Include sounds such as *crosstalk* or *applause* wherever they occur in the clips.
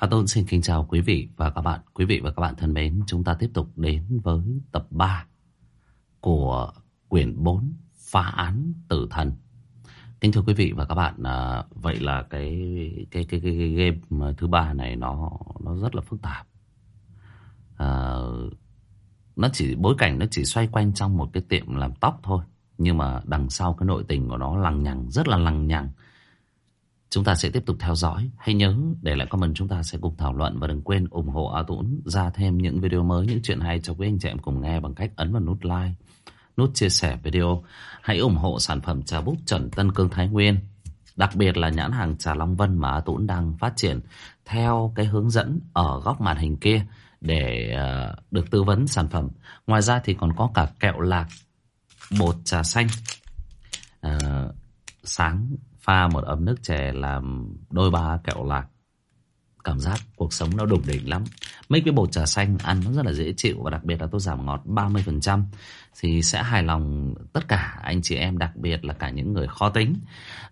A Tôn xin kính chào quý vị và các bạn. Quý vị và các bạn thân mến, chúng ta tiếp tục đến với tập 3 của quyển 4 Phá án tử thần. Kính thưa quý vị và các bạn, à, vậy là cái cái cái cái, cái game thứ ba này nó nó rất là phức tạp. À, nó chỉ bối cảnh nó chỉ xoay quanh trong một cái tiệm làm tóc thôi, nhưng mà đằng sau cái nội tình của nó lằng nhằng, rất là lằng nhằng. Chúng ta sẽ tiếp tục theo dõi. Hãy nhớ để lại comment chúng ta sẽ cùng thảo luận và đừng quên ủng hộ A Tũng ra thêm những video mới, những chuyện hay cho quý anh chị em cùng nghe bằng cách ấn vào nút like, nút chia sẻ video. Hãy ủng hộ sản phẩm trà bút Trần Tân Cương Thái Nguyên. Đặc biệt là nhãn hàng trà Long Vân mà A Tũng đang phát triển theo cái hướng dẫn ở góc màn hình kia để ờ, được tư vấn sản phẩm. Ngoài ra thì còn có cả kẹo lạc, bột trà xanh. À, sáng pha một ấm nước chè làm đôi ba kẹo lạc. Cảm giác cuộc sống nó đủng đỉnh lắm. Mấy cái bột trà xanh ăn nó rất là dễ chịu và đặc biệt là tôi giảm ngọt 30% thì sẽ hài lòng tất cả anh chị em đặc biệt là cả những người khó tính.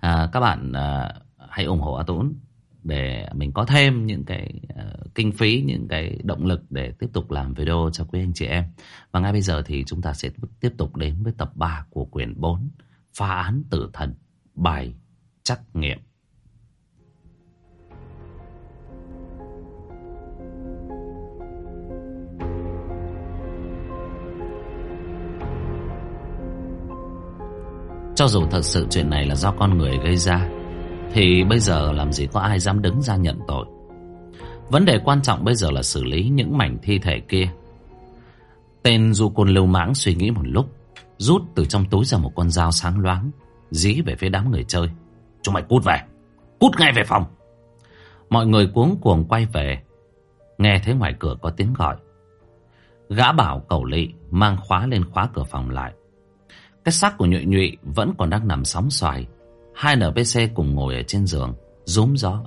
À, các bạn à, hãy ủng hộ A Tũng để mình có thêm những cái uh, kinh phí những cái động lực để tiếp tục làm video cho quý anh chị em. Và ngay bây giờ thì chúng ta sẽ tiếp tục đến với tập 3 của quyển 4 phá án tử thần bài trắc nghiệm. Cho dù thật sự chuyện này là do con người gây ra, Thì bây giờ làm gì có ai dám đứng ra nhận tội? Vấn đề quan trọng bây giờ là xử lý những mảnh thi thể kia. Tên du côn lưu mãng suy nghĩ một lúc, Rút từ trong túi ra một con dao sáng loáng, Dí về phía đám người chơi. Chúng mày cút về. Cút ngay về phòng. Mọi người cuống cuồng quay về. Nghe thấy ngoài cửa có tiếng gọi. Gã bảo cầu lị Mang khóa lên khóa cửa phòng lại. Cái xác của nhụy nhụy Vẫn còn đang nằm sóng xoài. Hai NPC cùng ngồi ở trên giường, Rúm gió.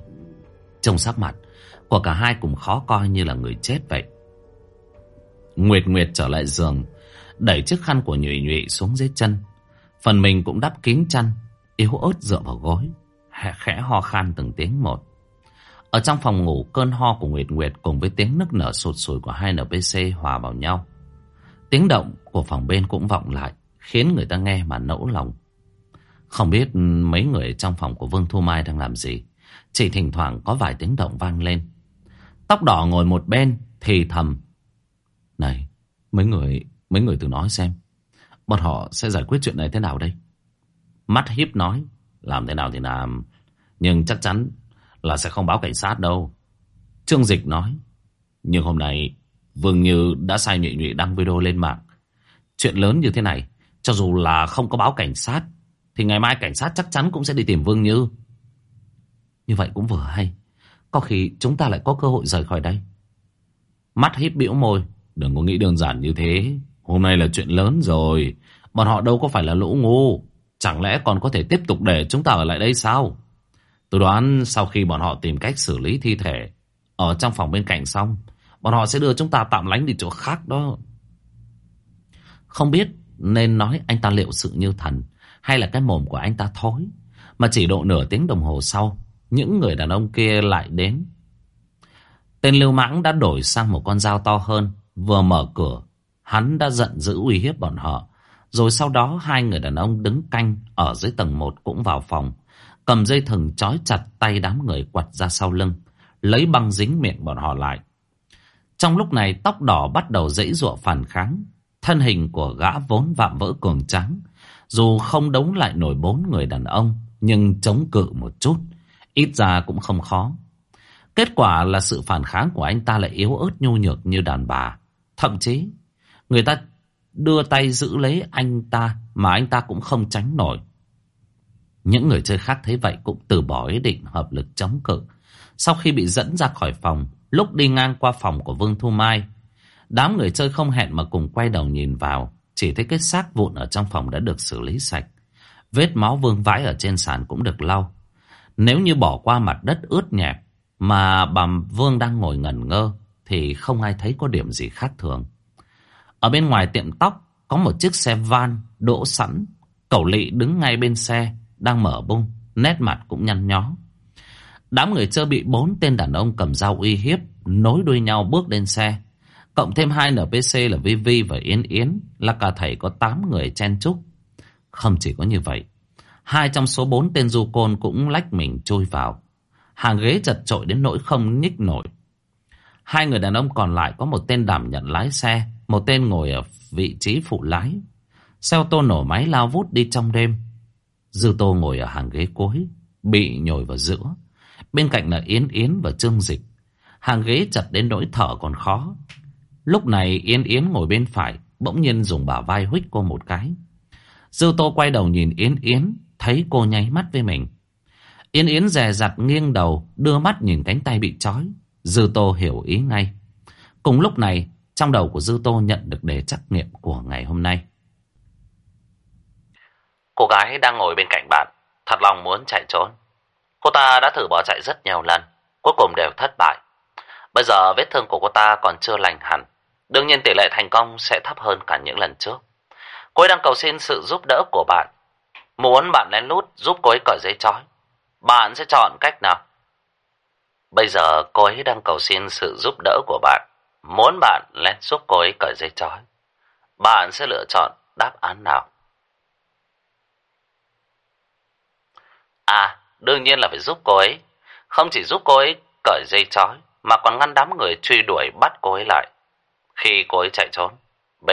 Trông sắc mặt của cả hai cùng khó coi như là người chết vậy. Nguyệt Nguyệt trở lại giường, Đẩy chiếc khăn của nhụy nhụy xuống dưới chân. Phần mình cũng đắp kín chăn yếu ớt dựa vào gối, khẽ ho khan từng tiếng một. Ở trong phòng ngủ, cơn ho của Nguyệt Nguyệt cùng với tiếng nức nở sụt sùi của hai NPC hòa vào nhau. Tiếng động của phòng bên cũng vọng lại, khiến người ta nghe mà nẫu lòng. Không biết mấy người trong phòng của Vương Thu Mai đang làm gì, chỉ thỉnh thoảng có vài tiếng động vang lên. Tóc đỏ ngồi một bên, thì thầm. Này, mấy người, mấy người tự nói xem, bọn họ sẽ giải quyết chuyện này thế nào đây? Mắt hiếp nói, Làm thế nào thì làm, Nhưng chắc chắn là sẽ không báo cảnh sát đâu. Trương Dịch nói, Nhưng hôm nay Vương Như đã sai nhụy nhụy đăng video lên mạng. Chuyện lớn như thế này, Cho dù là không có báo cảnh sát, Thì ngày mai cảnh sát chắc chắn cũng sẽ đi tìm Vương Như. Như vậy cũng vừa hay, Có khi chúng ta lại có cơ hội rời khỏi đây. Mắt híp bĩu môi, Đừng có nghĩ đơn giản như thế, Hôm nay là chuyện lớn rồi, Bọn họ đâu có phải là lũ ngu. Chẳng lẽ còn có thể tiếp tục để chúng ta ở lại đây sao? Tôi đoán sau khi bọn họ tìm cách xử lý thi thể ở trong phòng bên cạnh xong, bọn họ sẽ đưa chúng ta tạm lánh đi chỗ khác đó. Không biết nên nói anh ta liệu sự như thần hay là cái mồm của anh ta thối. Mà chỉ độ nửa tiếng đồng hồ sau, những người đàn ông kia lại đến. Tên lưu mãng đã đổi sang một con dao to hơn, vừa mở cửa. Hắn đã giận dữ uy hiếp bọn họ. Rồi sau đó hai người đàn ông đứng canh ở dưới tầng 1 cũng vào phòng. Cầm dây thừng trói chặt tay đám người quặt ra sau lưng. Lấy băng dính miệng bọn họ lại. Trong lúc này tóc đỏ bắt đầu dãy dụa phản kháng. Thân hình của gã vốn vạm vỡ cường trắng. Dù không đấu lại nổi bốn người đàn ông. Nhưng chống cự một chút. Ít ra cũng không khó. Kết quả là sự phản kháng của anh ta lại yếu ớt nhu nhược như đàn bà. Thậm chí, người ta đưa tay giữ lấy anh ta mà anh ta cũng không tránh nổi. Những người chơi khác thấy vậy cũng từ bỏ ý định hợp lực chống cự. Sau khi bị dẫn ra khỏi phòng, lúc đi ngang qua phòng của Vương Thu Mai, đám người chơi không hẹn mà cùng quay đầu nhìn vào, chỉ thấy cái xác vụn ở trong phòng đã được xử lý sạch. Vết máu vương vãi ở trên sàn cũng được lau. Nếu như bỏ qua mặt đất ướt nhẹp mà bà Vương đang ngồi ngẩn ngơ thì không ai thấy có điểm gì khác thường. Ở bên ngoài tiệm tóc có một chiếc xe van đỗ sẵn. Cẩu lị đứng ngay bên xe, đang mở bung, nét mặt cũng nhăn nhó. Đám người chơi bị bốn tên đàn ông cầm dao uy hiếp, nối đuôi nhau bước lên xe. Cộng thêm hai NPC là VV và Yến Yến là cả thầy có 8 người chen chúc. Không chỉ có như vậy, hai trong số bốn tên du côn cũng lách mình trôi vào. Hàng ghế chật trội đến nỗi không nhích nổi. Hai người đàn ông còn lại có một tên đảm nhận lái xe, một tên ngồi ở vị trí phụ lái. Xe ô tô nổ máy lao vút đi trong đêm. Dư Tô ngồi ở hàng ghế cuối, bị nhồi vào giữa. Bên cạnh là Yến Yến và Trương Dịch. Hàng ghế chặt đến nỗi thở còn khó. Lúc này Yến Yến ngồi bên phải, bỗng nhiên dùng bả vai huých cô một cái. Dư Tô quay đầu nhìn Yến Yến, thấy cô nháy mắt với mình. Yến Yến dè dặt nghiêng đầu, đưa mắt nhìn cánh tay bị trói. Dư Tô hiểu ý ngay. Cùng lúc này, trong đầu của Dư Tô nhận được đề trắc nghiệm của ngày hôm nay. Cô gái đang ngồi bên cạnh bạn, thật lòng muốn chạy trốn. Cô ta đã thử bỏ chạy rất nhiều lần, cuối cùng đều thất bại. Bây giờ vết thương của cô ta còn chưa lành hẳn, đương nhiên tỷ lệ thành công sẽ thấp hơn cả những lần trước. Cô ấy đang cầu xin sự giúp đỡ của bạn. Muốn bạn lén lút giúp cô ấy cởi dây chói. Bạn sẽ chọn cách nào? Bây giờ cô ấy đang cầu xin sự giúp đỡ của bạn. Muốn bạn lên giúp cô ấy cởi dây chói. Bạn sẽ lựa chọn đáp án nào? À, đương nhiên là phải giúp cô ấy. Không chỉ giúp cô ấy cởi dây chói, mà còn ngăn đám người truy đuổi bắt cô ấy lại. Khi cô ấy chạy trốn. B.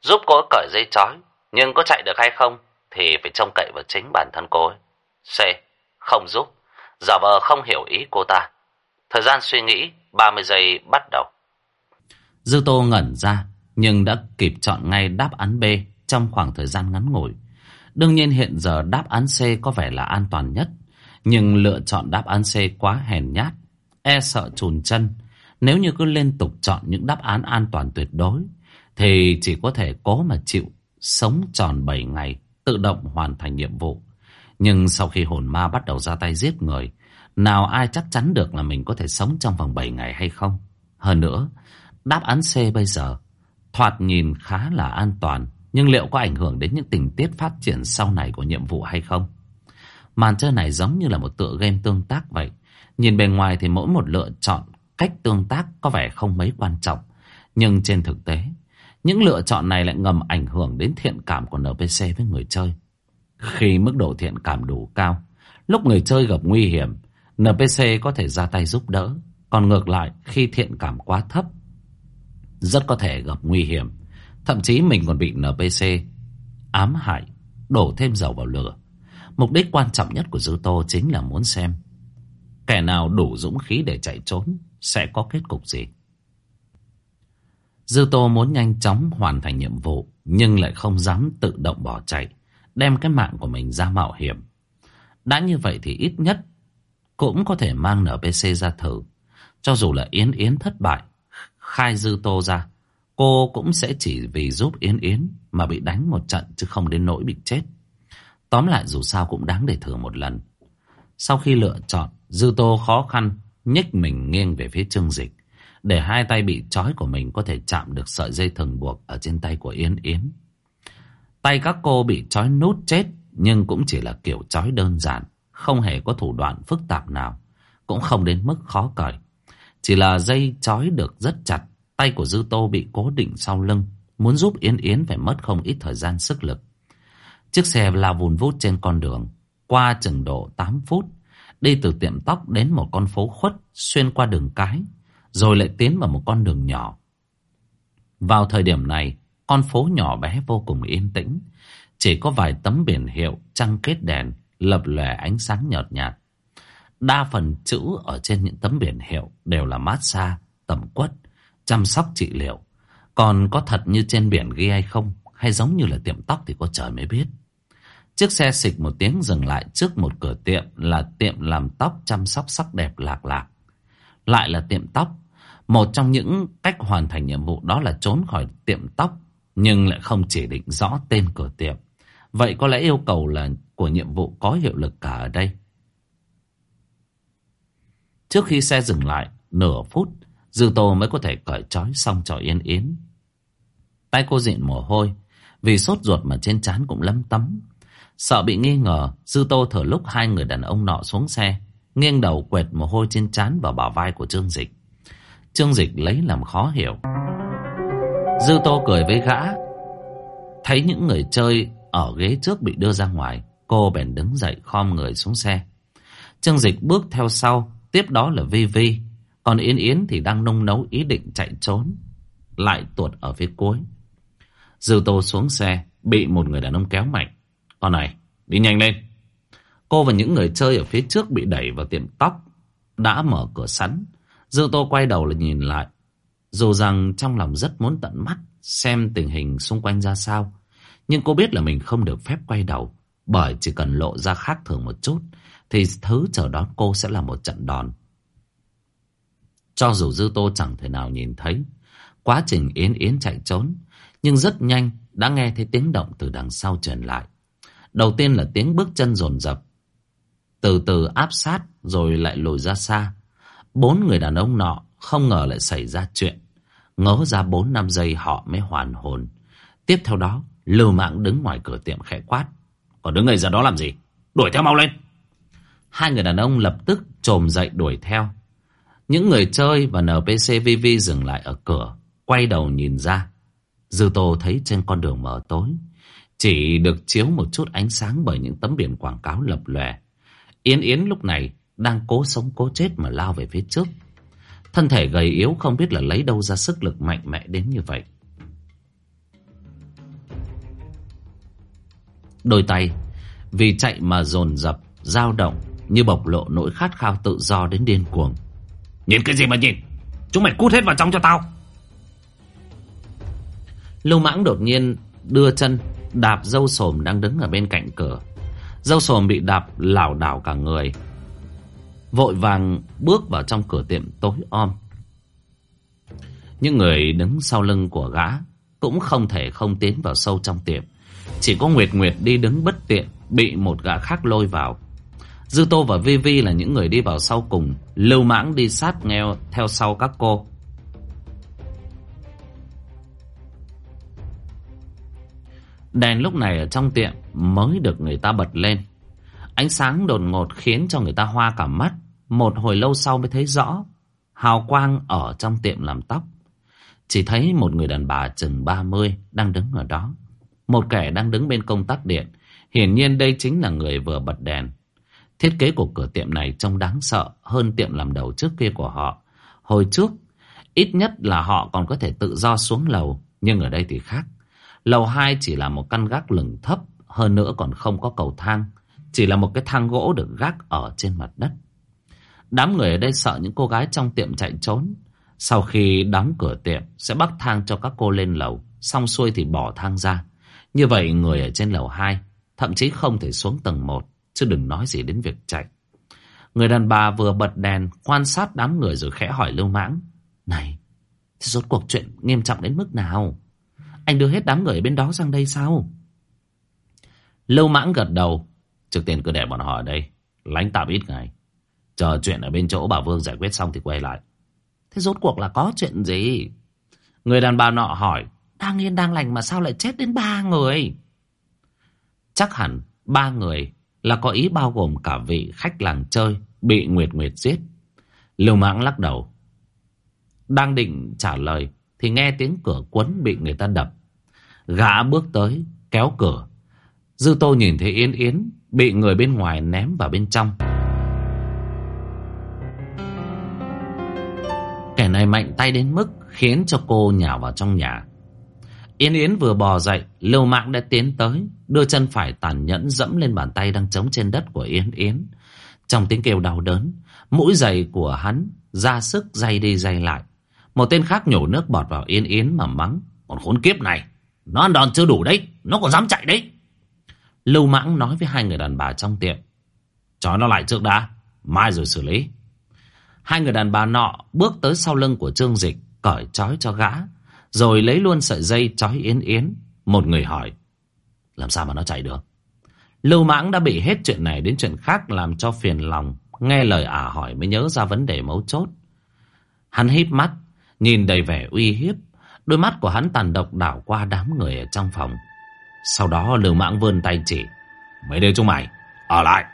Giúp cô ấy cởi dây chói, nhưng có chạy được hay không thì phải trông cậy vào chính bản thân cô ấy. C. Không giúp, giả vờ không hiểu ý cô ta. Thời gian suy nghĩ 30 giây bắt đầu. Dư Tô ngẩn ra, nhưng đã kịp chọn ngay đáp án B trong khoảng thời gian ngắn ngủi. Đương nhiên hiện giờ đáp án C có vẻ là an toàn nhất, nhưng lựa chọn đáp án C quá hèn nhát, e sợ chùn chân. Nếu như cứ liên tục chọn những đáp án an toàn tuyệt đối, thì chỉ có thể cố mà chịu, sống tròn 7 ngày, tự động hoàn thành nhiệm vụ. Nhưng sau khi hồn ma bắt đầu ra tay giết người, nào ai chắc chắn được là mình có thể sống trong vòng 7 ngày hay không? Hơn nữa, đáp án C bây giờ thoạt nhìn khá là an toàn, nhưng liệu có ảnh hưởng đến những tình tiết phát triển sau này của nhiệm vụ hay không? Màn chơi này giống như là một tựa game tương tác vậy. Nhìn bề ngoài thì mỗi một lựa chọn cách tương tác có vẻ không mấy quan trọng. Nhưng trên thực tế, những lựa chọn này lại ngầm ảnh hưởng đến thiện cảm của NPC với người chơi. Khi mức độ thiện cảm đủ cao, lúc người chơi gặp nguy hiểm, NPC có thể ra tay giúp đỡ. Còn ngược lại, khi thiện cảm quá thấp, rất có thể gặp nguy hiểm. Thậm chí mình còn bị NPC ám hại, đổ thêm dầu vào lửa. Mục đích quan trọng nhất của Dư Tô chính là muốn xem kẻ nào đủ dũng khí để chạy trốn sẽ có kết cục gì. Dư Tô muốn nhanh chóng hoàn thành nhiệm vụ nhưng lại không dám tự động bỏ chạy, đem cái mạng của mình ra mạo hiểm. Đã như vậy thì ít nhất cũng có thể mang NPC ra thử. Cho dù là Yến Yến thất bại, khai Dư Tô ra, cô cũng sẽ chỉ vì giúp Yến Yến mà bị đánh một trận chứ không đến nỗi bị chết. Tóm lại dù sao cũng đáng để thử một lần. Sau khi lựa chọn, Dư Tô khó khăn nhích mình nghiêng về phía Trương Dịch để hai tay bị trói của mình có thể chạm được sợi dây thừng buộc ở trên tay của Yến Yến. Tay các cô bị trói nút chết nhưng cũng chỉ là kiểu trói đơn giản, không hề có thủ đoạn phức tạp nào, cũng không đến mức khó cởi. Chỉ là dây trói được rất chặt, tay của Dư Tô bị cố định sau lưng, muốn giúp Yến Yến phải mất không ít thời gian sức lực. Chiếc xe lao vùn vút trên con đường, qua chừng độ 8 phút, đi từ tiệm tóc đến một con phố khuất xuyên qua đường cái, rồi lại tiến vào một con đường nhỏ. Vào thời điểm này, con phố nhỏ bé vô cùng yên tĩnh, chỉ có vài tấm biển hiệu trăng kết đèn lập lòe ánh sáng nhợt nhạt. Đa phần chữ ở trên những tấm biển hiệu đều là massage, tẩm quất, chăm sóc trị liệu. Còn có thật như trên biển ghi hay không, hay giống như là tiệm tóc thì có trời mới biết. Chiếc xe xịch một tiếng dừng lại trước một cửa tiệm là tiệm làm tóc chăm sóc sắc đẹp lạc lạc. Lại là tiệm tóc. Một trong những cách hoàn thành nhiệm vụ đó là trốn khỏi tiệm tóc nhưng lại không chỉ định rõ tên cửa tiệm. Vậy có lẽ yêu cầu là của nhiệm vụ có hiệu lực cả ở đây. Trước khi xe dừng lại, nửa phút, Dư Tô mới có thể cởi trói xong cho Yên Yến. Tay cô dịn mồ hôi, vì sốt ruột mà trên trán cũng lấm tấm. Sợ bị nghi ngờ, Dư Tô thở lúc hai người đàn ông nọ xuống xe, Nghiêng đầu quệt mồ hôi trên trán vào bả vai của Trương Dịch Trương Dịch lấy làm khó hiểu Dư Tô cười với gã Thấy những người chơi ở ghế trước bị đưa ra ngoài Cô bèn đứng dậy khom người xuống xe Trương Dịch bước theo sau Tiếp đó là Vi Vi. Còn Yến Yến thì đang nung nấu ý định chạy trốn, Lại tuột ở phía cuối. Dư Tô xuống xe, Bị một người đàn ông kéo mạnh. Con này, đi nhanh lên. Cô và những người chơi ở phía trước bị đẩy vào tiệm tóc, Đã mở cửa sẵn. Dư Tô quay đầu là nhìn lại, Dù rằng trong lòng rất muốn tận mắt Xem tình hình xung quanh ra sao, Nhưng cô biết là mình không được phép quay đầu, Bởi chỉ cần lộ ra khác thường một chút thì thứ chờ đón cô sẽ là một trận đòn Cho dù Dư Tô chẳng thể nào nhìn thấy Quá trình Yến Yến chạy trốn Nhưng rất nhanh đã nghe thấy tiếng động từ đằng sau truyền lại Đầu tiên là tiếng bước chân rồn rập từ từ áp sát rồi lại lùi ra xa. Bốn người đàn ông nọ không ngờ lại xảy ra chuyện. Ngớ ra bốn năm giây họ mới hoàn hồn. Tiếp theo đó, Lưu Mạng đứng ngoài cửa tiệm khẽ quát. Còn đứng ngây ra đó làm gì? Đuổi theo mau lên! Hai người đàn ông lập tức trồm dậy đuổi theo. Những người chơi và NPC VV dừng lại ở cửa, quay đầu nhìn ra. Dư Tô thấy trên con đường mờ tối, chỉ được chiếu một chút ánh sáng bởi những tấm biển quảng cáo lập lòe. Yến Yến lúc này đang cố sống cố chết mà lao về phía trước. Thân thể gầy yếu không biết là lấy đâu ra sức lực mạnh mẽ đến như vậy. Đôi tay vì chạy mà dồn dập, dao động như bộc lộ nỗi khát khao tự do đến điên cuồng. Nhìn cái gì mà nhìn? Chúng mày cút hết vào trong cho tao. Lưu Mãng đột nhiên đưa chân đạp dâu sồm đang đứng ở bên cạnh cửa Dâu sồm bị đạp lảo đảo cả người. Vội vàng bước vào trong cửa tiệm tối om. Những người đứng sau lưng của gã cũng không thể không tiến vào sâu trong tiệm. Chỉ có Nguyệt Nguyệt đi đứng bất tiện, bị một gã khác lôi vào. Dư Tô và Vi Vi là những người đi vào sau cùng, lưu mãng đi sát nghe theo sau các cô. Đèn lúc này ở trong tiệm mới được người ta bật lên. Ánh sáng đột ngột khiến cho người ta hoa cả mắt. Một hồi lâu sau mới thấy rõ. Hào quang ở trong tiệm làm tóc. Chỉ thấy một người đàn bà chừng 30 đang đứng ở đó. Một kẻ đang đứng bên công tắc điện. Hiển nhiên đây chính là người vừa bật đèn. Thiết kế của cửa tiệm này trông đáng sợ hơn tiệm làm đầu trước kia của họ. Hồi trước, ít nhất là họ còn có thể tự do xuống lầu. Nhưng ở đây thì khác. Lầu 2 chỉ là một căn gác lửng thấp, hơn nữa còn không có cầu thang. Chỉ là một cái thang gỗ được gác ở trên mặt đất. Đám người ở đây sợ những cô gái trong tiệm chạy trốn. Sau khi đóng cửa tiệm, sẽ bắt thang cho các cô lên lầu. Xong xuôi thì bỏ thang ra. Như vậy người ở trên lầu 2 thậm chí không thể xuống tầng 1, chứ đừng nói gì đến việc chạy. Người đàn bà vừa bật đèn, quan sát đám người rồi khẽ hỏi Lưu Mãng. Này, rốt cuộc chuyện nghiêm trọng đến mức nào? Anh đưa hết đám người bên đó sang đây sao? lưu mãng gật đầu. Trước tiên cứ để bọn họ ở đây. Lánh tạm ít ngày. Chờ chuyện ở bên chỗ bà Vương giải quyết xong thì quay lại. Thế rốt cuộc là có chuyện gì? Người đàn bà nọ hỏi. Đang yên đang lành mà sao lại chết đến ba người? Chắc hẳn ba người là có ý bao gồm cả vị khách làng chơi bị Nguyệt Nguyệt giết. Lưu mãng lắc đầu. Đang định trả lời thì nghe tiếng cửa quấn bị người ta đập. Gã bước tới, kéo cửa. Dư Tô nhìn thấy Yến Yến bị người bên ngoài ném vào bên trong. Kẻ này mạnh tay đến mức khiến cho cô nhào vào trong nhà. Yến Yến vừa bò dậy, Lưu Mạng đã tiến tới, đưa chân phải tàn nhẫn dẫm lên bàn tay đang chống trên đất của Yến Yến. Trong tiếng kêu đau đớn, mũi giày của hắn ra sức dây đi dây lại. Một tên khác nhổ nước bọt vào Yến Yến mà mắng. Còn khốn kiếp này, nó ăn đòn chưa đủ đấy, nó còn dám chạy đấy. Lưu Mãng nói với hai người đàn bà trong tiệm. Chói nó lại trước đã, mai rồi xử lý. Hai người đàn bà nọ bước tới sau lưng của Trương Dịch, cởi trói cho gã, rồi lấy luôn sợi dây trói Yến Yến. Một người hỏi, làm sao mà nó chạy được? Lưu Mãng đã bị hết chuyện này đến chuyện khác làm cho phiền lòng. Nghe lời ả hỏi mới nhớ ra vấn đề mấu chốt. Hắn híp mắt, nhìn đầy vẻ uy hiếp. Đôi mắt của hắn tàn độc đảo qua đám người ở trong phòng. Sau đó Lưu Mãng vươn tay chỉ. Mấy đứa chúng mày, ở lại.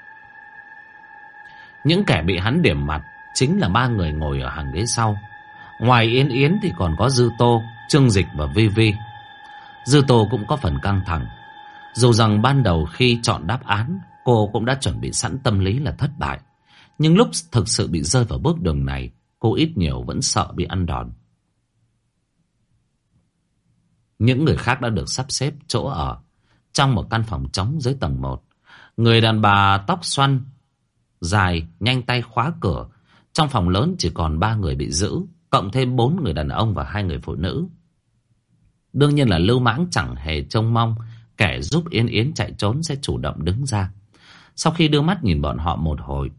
Những kẻ bị hắn điểm mặt chính là ba người ngồi ở hàng ghế sau. Ngoài Yến Yến thì còn có Dư Tô, Trương Dịch và Vi Vi. Dư Tô cũng có phần căng thẳng. Dù rằng ban đầu khi chọn đáp án, cô cũng đã chuẩn bị sẵn tâm lý là thất bại. Nhưng lúc thực sự bị rơi vào bước đường này, cô ít nhiều vẫn sợ bị ăn đòn. Những người khác đã được sắp xếp chỗ ở trong một căn phòng trống dưới tầng 1. Người đàn bà tóc xoăn, dài, nhanh tay khóa cửa. Trong phòng lớn chỉ còn ba người bị giữ, cộng thêm bốn người đàn ông và hai người phụ nữ. Đương nhiên là Lưu Mãng chẳng hề trông mong kẻ giúp Yến Yến chạy trốn sẽ chủ động đứng ra. Sau khi đưa mắt nhìn bọn họ một hồi,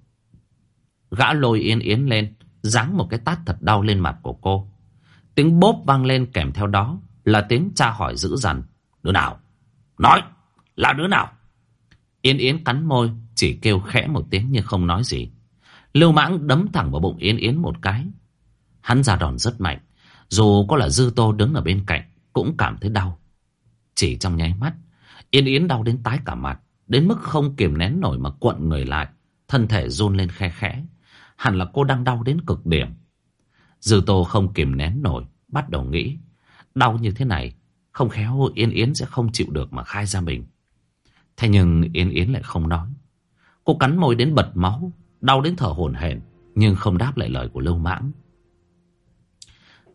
gã lôi Yến Yến lên, giáng một cái tát thật đau lên mặt của cô. Tiếng bốp vang lên kèm theo đó là tiếng tra hỏi dữ dằn. Đứa nào? Nói! Là đứa nào? Yến Yến cắn môi, chỉ kêu khẽ một tiếng nhưng không nói gì. Lưu mãng đấm thẳng vào bụng Yến Yến một cái. Hắn ra đòn rất mạnh. Dù có là Dư Tô đứng ở bên cạnh, cũng cảm thấy đau. Chỉ trong nháy mắt, Yên Yến đau đến tái cả mặt, đến mức không kiềm nén nổi mà cuộn người lại, thân thể run lên khe khẽ. Hẳn là cô đang đau đến cực điểm. Dư Tô không kiềm nén nổi, bắt đầu nghĩ. Đau như thế này, không khéo Yên Yến sẽ không chịu được mà khai ra mình. Thế nhưng Yên Yến lại không nói. Cô cắn môi đến bật máu, đau đến thở hổn hển, nhưng không đáp lại lời của Lưu Mãng.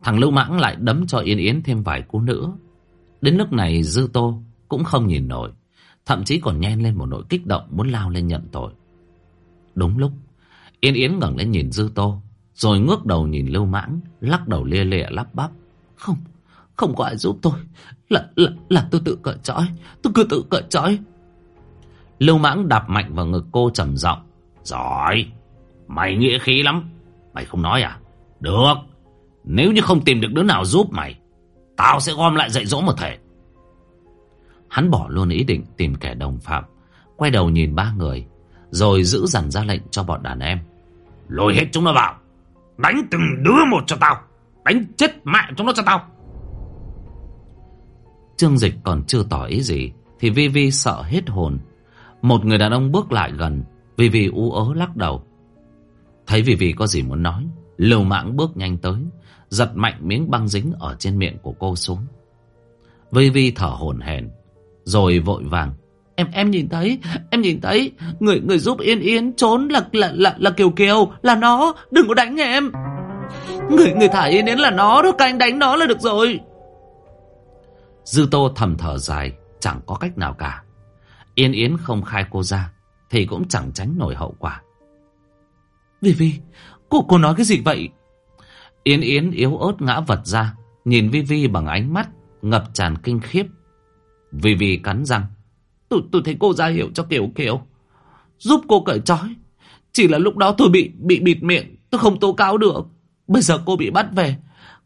Thằng Lưu Mãng lại đấm cho Yên Yến thêm vài cú nữa. Đến lúc này Dư Tô cũng không nhìn nổi, thậm chí còn nhen lên một nỗi kích động muốn lao lên nhận tội. Đúng lúc, Yên Yến ngẩng lên nhìn Dư Tô, rồi ngước đầu nhìn Lưu Mãng, lắc đầu lia lịa lắp bắp. Không, không có ai giúp tôi, là, là, là tôi tự cởi trói, tôi cứ tự cởi trói. Lưu Mãng đạp mạnh vào ngực cô trầm giọng. Giỏi, mày nghĩa khí lắm, mày không nói à? Được, nếu như không tìm được đứa nào giúp mày, tao sẽ gom lại dạy dỗ một thể. Hắn bỏ luôn ý định tìm kẻ đồng phạm, quay đầu nhìn ba người, rồi giữ dằn ra lệnh cho bọn đàn em. Lôi hết chúng nó vào, đánh từng đứa một cho tao, đánh chết mẹ chúng nó cho tao. Trương Dịch còn chưa tỏ ý gì, thì Vi Vi sợ hết hồn. Một người đàn ông bước lại gần, Vi Vi u ớ lắc đầu. Thấy Vi Vi có gì muốn nói, Lưu Mạng bước nhanh tới, giật mạnh miếng băng dính ở trên miệng của cô xuống. Vi Vi thở hổn hển, rồi vội vàng. Em em nhìn thấy, em nhìn thấy, người người giúp Yên Yên trốn là là là là Kiều Kiều, là nó, đừng có đánh em. Người người thả Yên Yên là nó, đó các anh đánh nó là được rồi. Dư Tô thầm thở dài, chẳng có cách nào cả. Yên Yến không khai cô ra, thì cũng chẳng tránh nổi hậu quả. Vì Vi, cô cô nói cái gì vậy? Yến Yến yếu ớt ngã vật ra, nhìn Vi Vi bằng ánh mắt ngập tràn kinh khiếp. Vi Vi cắn răng. Tôi, tôi thấy cô ra hiệu cho Kiều Kiều. Giúp cô cởi trói. Chỉ là lúc đó tôi bị bị bịt miệng, tôi không tố cáo được. Bây giờ cô bị bắt về.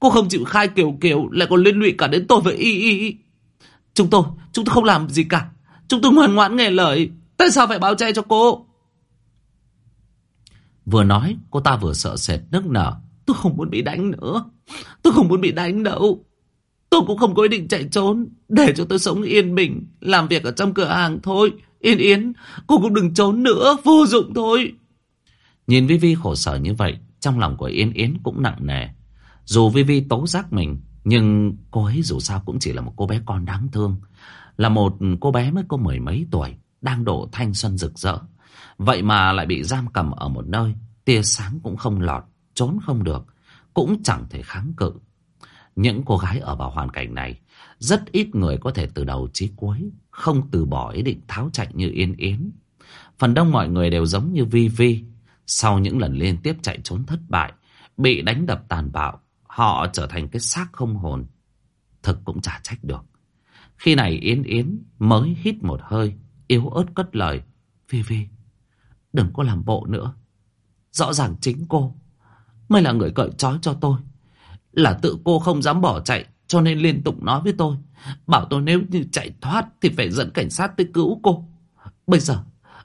Cô không chịu khai Kiều Kiều lại còn liên lụy cả đến tôi với y y. Chúng tôi, chúng tôi không làm gì cả. Chúng tôi ngoan ngoãn nghe lời. Tại sao phải báo che cho cô? Vừa nói, cô ta vừa sợ sệt nức nở. Tôi không muốn bị đánh nữa. Tôi không muốn bị đánh đâu. Tôi cũng không có ý định chạy trốn. Để cho tôi sống yên bình. Làm việc ở trong cửa hàng thôi. Yên Yến, cô cũng đừng trốn nữa. Vô dụng thôi. Nhìn Vi Vi khổ sở như vậy. Trong lòng của Yên Yến cũng nặng nề. Dù Vi Vi tố giác mình. Nhưng cô ấy dù sao cũng chỉ là một cô bé con đáng thương. Là một cô bé mới có mười mấy tuổi. Đang độ thanh xuân rực rỡ. Vậy mà lại bị giam cầm ở một nơi. Tia sáng cũng không lọt trốn không được, cũng chẳng thể kháng cự. Những cô gái ở vào hoàn cảnh này, rất ít người có thể từ đầu chí cuối, không từ bỏ ý định tháo chạy như Yên Yến. Phần đông mọi người đều giống như Vi Vi, sau những lần liên tiếp chạy trốn thất bại, bị đánh đập tàn bạo, họ trở thành cái xác không hồn. Thực cũng chả trách được. Khi này Yến Yến mới hít một hơi, yếu ớt cất lời. Vi Vi, đừng có làm bộ nữa. Rõ ràng chính cô mới là người cởi trói cho tôi. Là tự cô không dám bỏ chạy cho nên liên tục nói với tôi. Bảo tôi nếu như chạy thoát thì phải dẫn cảnh sát tới cứu cô. Bây giờ,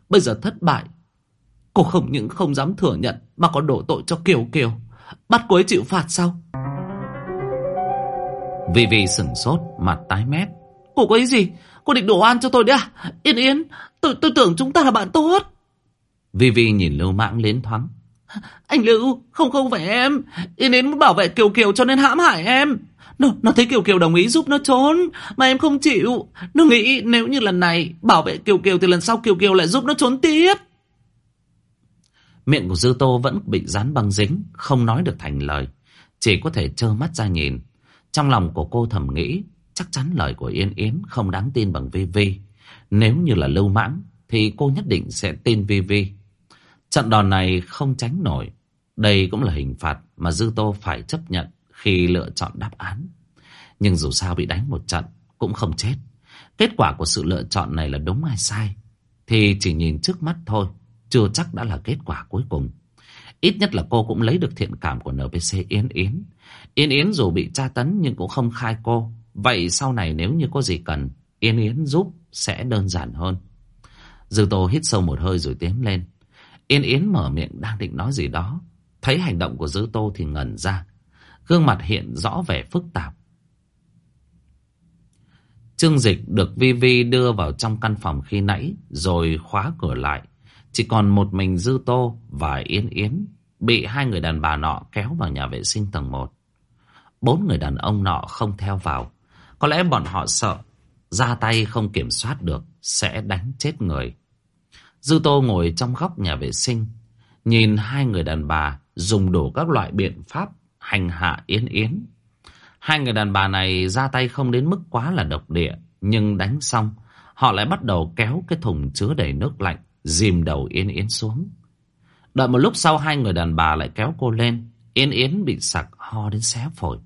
bây giờ thất bại. Cô không những không dám thừa nhận mà còn đổ tội cho Kiều Kiều. Bắt cô ấy chịu phạt sao? Vì vì sửng sốt, mặt tái mét. Cô có ý gì? Cô định đổ oan cho tôi đấy à? Yên Yên, tôi, tôi tưởng chúng ta là bạn tốt. Vi Vi nhìn Lưu Mãng đến thoáng. Anh Lưu, không không phải em. Yên Yến muốn bảo vệ Kiều Kiều cho nên hãm hại em. Nó, nó thấy Kiều Kiều đồng ý giúp nó trốn. Mà em không chịu. Nó nghĩ nếu như lần này bảo vệ Kiều Kiều thì lần sau Kiều Kiều lại giúp nó trốn tiếp. Miệng của Dư Tô vẫn bị dán băng dính, không nói được thành lời. Chỉ có thể trơ mắt ra nhìn. Trong lòng của cô thầm nghĩ, chắc chắn lời của Yên Yến không đáng tin bằng Vi Vi. Nếu như là lưu mãng, thì cô nhất định sẽ tin Vi Vi. Trận đòn này không tránh nổi. Đây cũng là hình phạt mà Dư Tô phải chấp nhận khi lựa chọn đáp án. Nhưng dù sao bị đánh một trận cũng không chết. Kết quả của sự lựa chọn này là đúng hay sai thì chỉ nhìn trước mắt thôi, chưa chắc đã là kết quả cuối cùng. Ít nhất là cô cũng lấy được thiện cảm của NPC Yến Yến. Yến Yến dù bị tra tấn nhưng cũng không khai cô. Vậy sau này nếu như có gì cần, Yến Yến giúp sẽ đơn giản hơn. Dư Tô hít sâu một hơi rồi tiến lên. Yến Yến mở miệng đang định nói gì đó. Thấy hành động của Dư Tô thì ngẩn ra. Gương mặt hiện rõ vẻ phức tạp. Trương Dịch được Vi Vi đưa vào trong căn phòng khi nãy, rồi khóa cửa lại. Chỉ còn một mình Dư Tô và Yến Yến bị hai người đàn bà nọ kéo vào nhà vệ sinh tầng 1. Bốn người đàn ông nọ không theo vào. Có lẽ bọn họ sợ ra tay không kiểm soát được sẽ đánh chết người. Dư Tô ngồi trong góc nhà vệ sinh nhìn hai người đàn bà dùng đủ các loại biện pháp hành hạ Yến Yến. Hai người đàn bà này ra tay không đến mức quá là độc địa, nhưng đánh xong, họ lại bắt đầu kéo cái thùng chứa đầy nước lạnh, dìm đầu Yến Yến xuống. Đợi một lúc sau hai người đàn bà lại kéo cô lên, Yến Yến bị sặc ho đến xé phổi.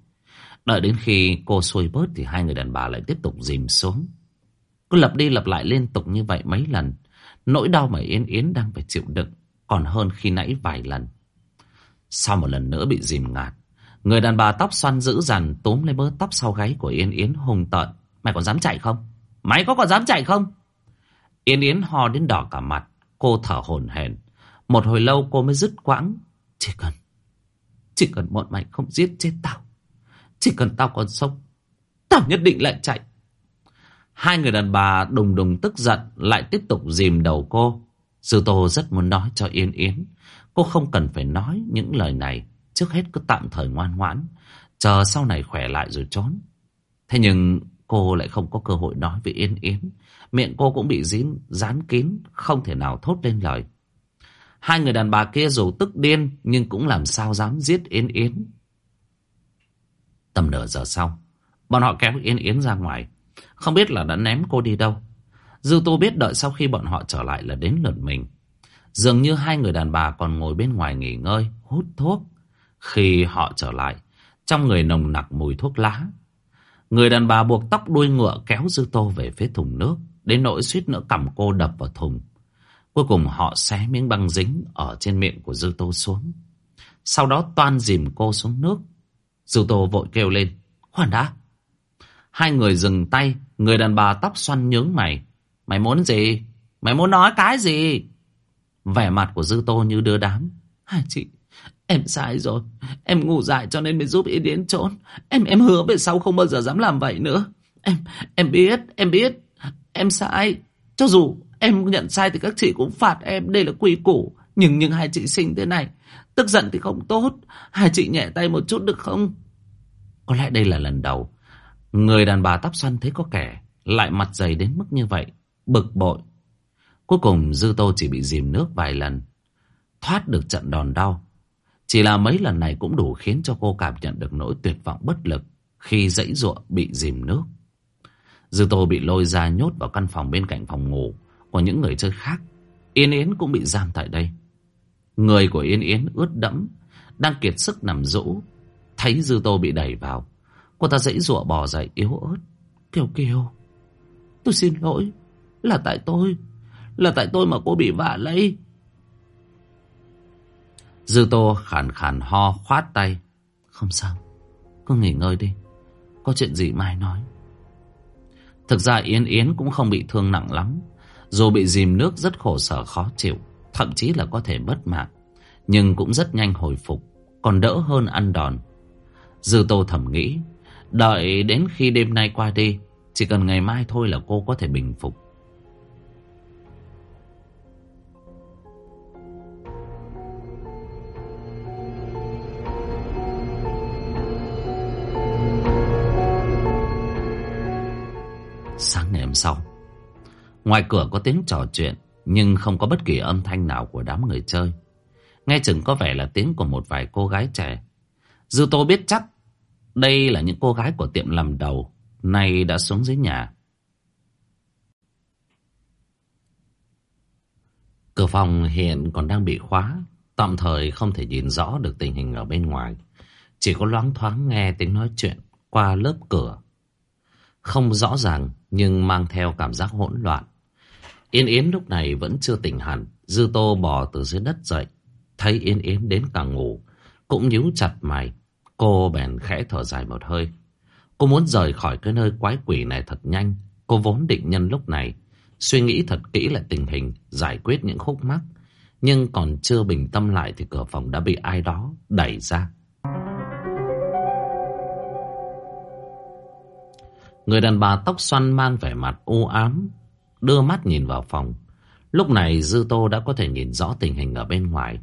Đợi đến khi cô xuôi bớt thì hai người đàn bà lại tiếp tục dìm xuống. Cứ lặp đi lặp lại liên tục như vậy mấy lần, nỗi đau mà Yến Yến đang phải chịu đựng còn hơn khi nãy vài lần. Sau một lần nữa bị dìm ngạt, Người đàn bà tóc xoăn dữ dằn túm lấy bớ tóc sau gáy của Yến Yến hùng tợn. Mày còn dám chạy không? Mày có còn dám chạy không? Yến Yến ho đến đỏ cả mặt. Cô thở hổn hển. Một hồi lâu cô mới dứt quãng. Chỉ cần, chỉ cần bọn mày không giết chết tao. Chỉ cần tao còn sống. Tao nhất định lại chạy. Hai người đàn bà đùng đùng tức giận lại tiếp tục dìm đầu cô. Sư Tô rất muốn nói cho Yên Yến. Cô không cần phải nói những lời này. Trước hết cứ tạm thời ngoan ngoãn Chờ sau này khỏe lại rồi trốn Thế nhưng cô lại không có cơ hội nói với Yên Yến Miệng cô cũng bị dín, dán kín Không thể nào thốt lên lời Hai người đàn bà kia dù tức điên Nhưng cũng làm sao dám giết Yên Yến Tầm nửa giờ sau Bọn họ kéo Yên Yến ra ngoài không biết là đã ném cô đi đâu Dư Tô biết đợi sau khi bọn họ trở lại là đến lượt mình Dường như hai người đàn bà còn ngồi bên ngoài nghỉ ngơi Hút thuốc khi họ trở lại, trong người nồng nặc mùi thuốc lá. Người đàn bà buộc tóc đuôi ngựa kéo Dư Tô về phía thùng nước, đến nỗi suýt nữa cầm cô đập vào thùng. Cuối cùng họ xé miếng băng dính ở trên miệng của Dư Tô xuống. Sau đó toan dìm cô xuống nước. Dư Tô vội kêu lên, khoan đã. Hai người dừng tay, người đàn bà tóc xoăn nhướng mày. Mày muốn gì? Mày muốn nói cái gì? Vẻ mặt của Dư Tô như đưa đám. Hai chị, Em sai rồi. Em ngủ dại cho nên mới giúp ý đến trốn. Em em hứa về sau không bao giờ dám làm vậy nữa. Em em biết, em biết. Em sai. Cho dù em nhận sai thì các chị cũng phạt em. Đây là quy củ. Nhưng nhưng hai chị sinh thế này. Tức giận thì không tốt. Hai chị nhẹ tay một chút được không? Có lẽ đây là lần đầu. Người đàn bà tóc xoăn thấy có kẻ. Lại mặt dày đến mức như vậy. Bực bội. Cuối cùng Dư Tô chỉ bị dìm nước vài lần. Thoát được trận đòn đau. Chỉ là mấy lần này cũng đủ khiến cho cô cảm nhận được nỗi tuyệt vọng bất lực khi dãy ruộng bị dìm nước. Dư Tô bị lôi ra nhốt vào căn phòng bên cạnh phòng ngủ của những người chơi khác. Yên Yến cũng bị giam tại đây. Người của Yên Yến ướt đẫm, đang kiệt sức nằm rũ. Thấy Dư Tô bị đẩy vào, cô ta dãy ruộng bò dậy yếu ớt. Kiều Kiều, tôi xin lỗi, là tại tôi, là tại tôi mà cô bị vạ lấy Dư Tô khàn khàn ho khoát tay. Không sao, cứ nghỉ ngơi đi. Có chuyện gì mai nói. Thực ra Yến Yến cũng không bị thương nặng lắm. Dù bị dìm nước rất khổ sở khó chịu, thậm chí là có thể mất mạng. Nhưng cũng rất nhanh hồi phục, còn đỡ hơn ăn đòn. Dư Tô thầm nghĩ, Đợi đến khi đêm nay qua đi, Chỉ cần ngày mai thôi là cô có thể bình phục. Sáng ngày hôm sau, Ngoài cửa có tiếng trò chuyện, Nhưng không có bất kỳ âm thanh nào của đám người chơi. Nghe chừng có vẻ là tiếng của một vài cô gái trẻ. Dư tô biết chắc đây là những cô gái của tiệm làm đầu, Nay đã xuống dưới nhà. Cửa phòng hiện còn đang bị khóa, Tạm thời không thể nhìn rõ được tình hình ở bên ngoài. Chỉ có loáng thoáng nghe tiếng nói chuyện Qua lớp cửa. Không rõ ràng, Nhưng mang theo cảm giác hỗn loạn. Yên Yến lúc này vẫn chưa tỉnh hẳn, Dư Tô bò từ dưới đất dậy. Thấy Yên Yến đến cả ngủ, Cũng nhíu chặt mày. Cô bèn khẽ thở dài một hơi. Cô muốn rời khỏi cái nơi quái quỷ này thật nhanh. Cô vốn định nhân lúc này, Suy nghĩ thật kỹ lại tình hình, Giải quyết những khúc mắc. Nhưng còn chưa bình tâm lại Thì cửa phòng đã bị ai đó đẩy ra. Người đàn bà tóc xoăn mang vẻ mặt u ám, Đưa mắt nhìn vào phòng. Lúc này Dư Tô đã có thể nhìn rõ tình hình ở bên ngoài.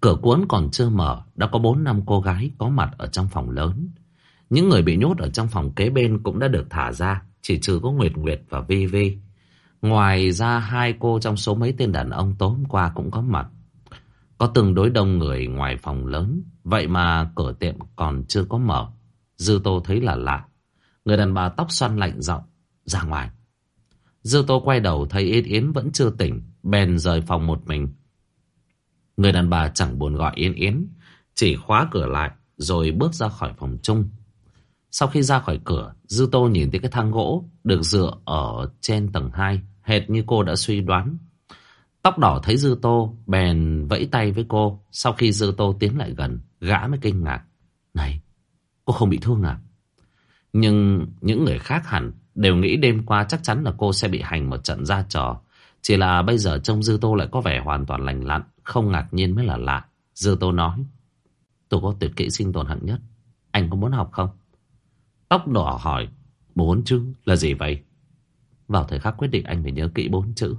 Cửa cuốn còn chưa mở, Đã có bốn năm cô gái có mặt ở trong phòng lớn Những người bị nhốt ở trong phòng kế bên Cũng đã được thả ra, Chỉ trừ có Nguyệt Nguyệt và Vi Vi Ngoài ra, hai cô trong số mấy tên đàn ông tối hôm qua cũng có mặt. Có tương đối đông người ngoài phòng lớn. Vậy mà cửa tiệm còn chưa có mở. Dư Tô thấy là lạ. Người đàn bà tóc xoăn lạnh giọng, ra ngoài. Dư Tô quay đầu thấy Yến Yến vẫn chưa tỉnh. Bèn rời phòng một mình. Người đàn bà chẳng buồn gọi Yến Yến. Chỉ khóa cửa lại rồi bước ra khỏi phòng chung. Sau khi ra khỏi cửa, Dư Tô nhìn thấy cái thang gỗ được dựa ở trên tầng 2, hệt như cô đã suy đoán. Tóc đỏ thấy Dư Tô, bèn vẫy tay với cô. Sau khi Dư Tô tiến lại gần, gã mới kinh ngạc. Này, cô không bị thương à? Nhưng những người khác hẳn đều nghĩ đêm qua chắc chắn là cô sẽ bị hành một trận ra trò. Chỉ là bây giờ trông Dư Tô lại có vẻ hoàn toàn lành lặn, không ngạc nhiên mới là lạ. Dư Tô nói, tôi có tuyệt kỹ sinh tồn hạng nhất. Anh có muốn học không? Tóc đỏ hỏi Bốn chữ là gì vậy? Vào thời khắc quyết định anh phải nhớ kỹ bốn chữ.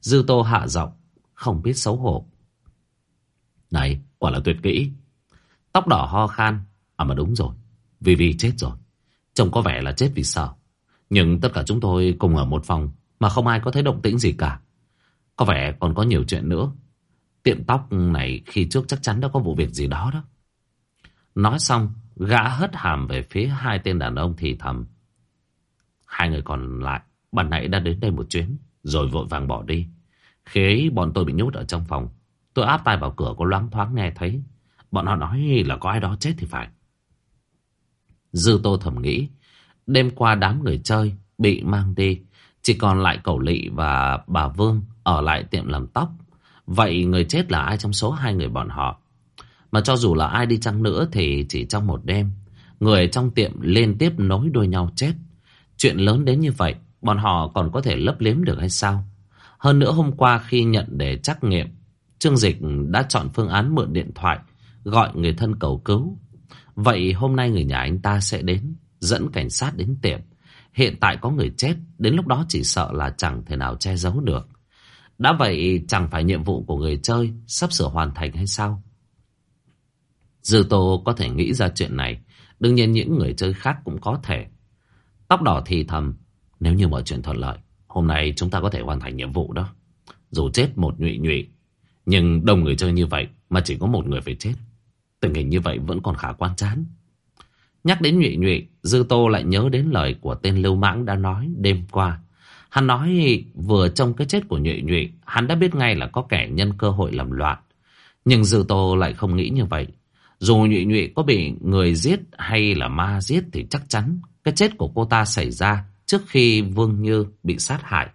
Dư tô hạ giọng Không biết xấu hổ. Này quả là tuyệt kỹ. Tóc đỏ ho khan À mà đúng rồi Vì vì chết rồi. Trông có vẻ là chết vì sợ Nhưng tất cả chúng tôi cùng ở một phòng Mà không ai có thấy động tĩnh gì cả. Có vẻ còn có nhiều chuyện nữa. Tiệm tóc này khi trước chắc chắn đã có vụ việc gì đó đó Nói xong, Gã hất hàm về phía hai tên đàn ông thì thầm. Hai người còn lại, bạn nãy đã đến đây một chuyến, rồi vội vàng bỏ đi. Khi ấy, bọn tôi bị nhốt ở trong phòng. Tôi áp tay vào cửa có loáng thoáng nghe thấy. Bọn họ nói là có ai đó chết thì phải. Dư tô thầm nghĩ. Đêm qua đám người chơi bị mang đi. Chỉ còn lại cậu lị và bà Vương ở lại tiệm làm tóc. Vậy người chết là ai trong số hai người bọn họ? Mà cho dù là ai đi chăng nữa thì chỉ trong một đêm, người trong tiệm liên tiếp nối đuôi nhau chết. Chuyện lớn đến như vậy, bọn họ còn có thể lấp liếm được hay sao? Hơn nữa hôm qua khi nhận để trắc nghiệm, Trương Dịch đã chọn phương án mượn điện thoại, gọi người thân cầu cứu. Vậy hôm nay người nhà anh ta sẽ đến, dẫn cảnh sát đến tiệm. Hiện tại có người chết, đến lúc đó chỉ sợ là chẳng thể nào che giấu được. Đã vậy chẳng phải nhiệm vụ của người chơi sắp sửa hoàn thành hay sao? Dư Tô có thể nghĩ ra chuyện này. Đương nhiên những người chơi khác cũng có thể. Tóc đỏ thì thầm. Nếu như mọi chuyện thuận lợi, hôm nay chúng ta có thể hoàn thành nhiệm vụ đó. Dù chết một nhụy nhụy, nhưng đông người chơi như vậy mà chỉ có một người phải chết. Tình hình như vậy vẫn còn khá quan chán. Nhắc đến nhụy nhụy, Dư Tô lại nhớ đến lời của tên lưu mãng đã nói đêm qua. Hắn nói vừa trong cái chết của nhụy nhụy, hắn đã biết ngay là có kẻ nhân cơ hội làm loạn. Nhưng Dư Tô lại không nghĩ như vậy. Dù nhụy nhụy có bị người giết hay là ma giết thì chắc chắn cái chết của cô ta xảy ra trước khi Vương Như bị sát hại.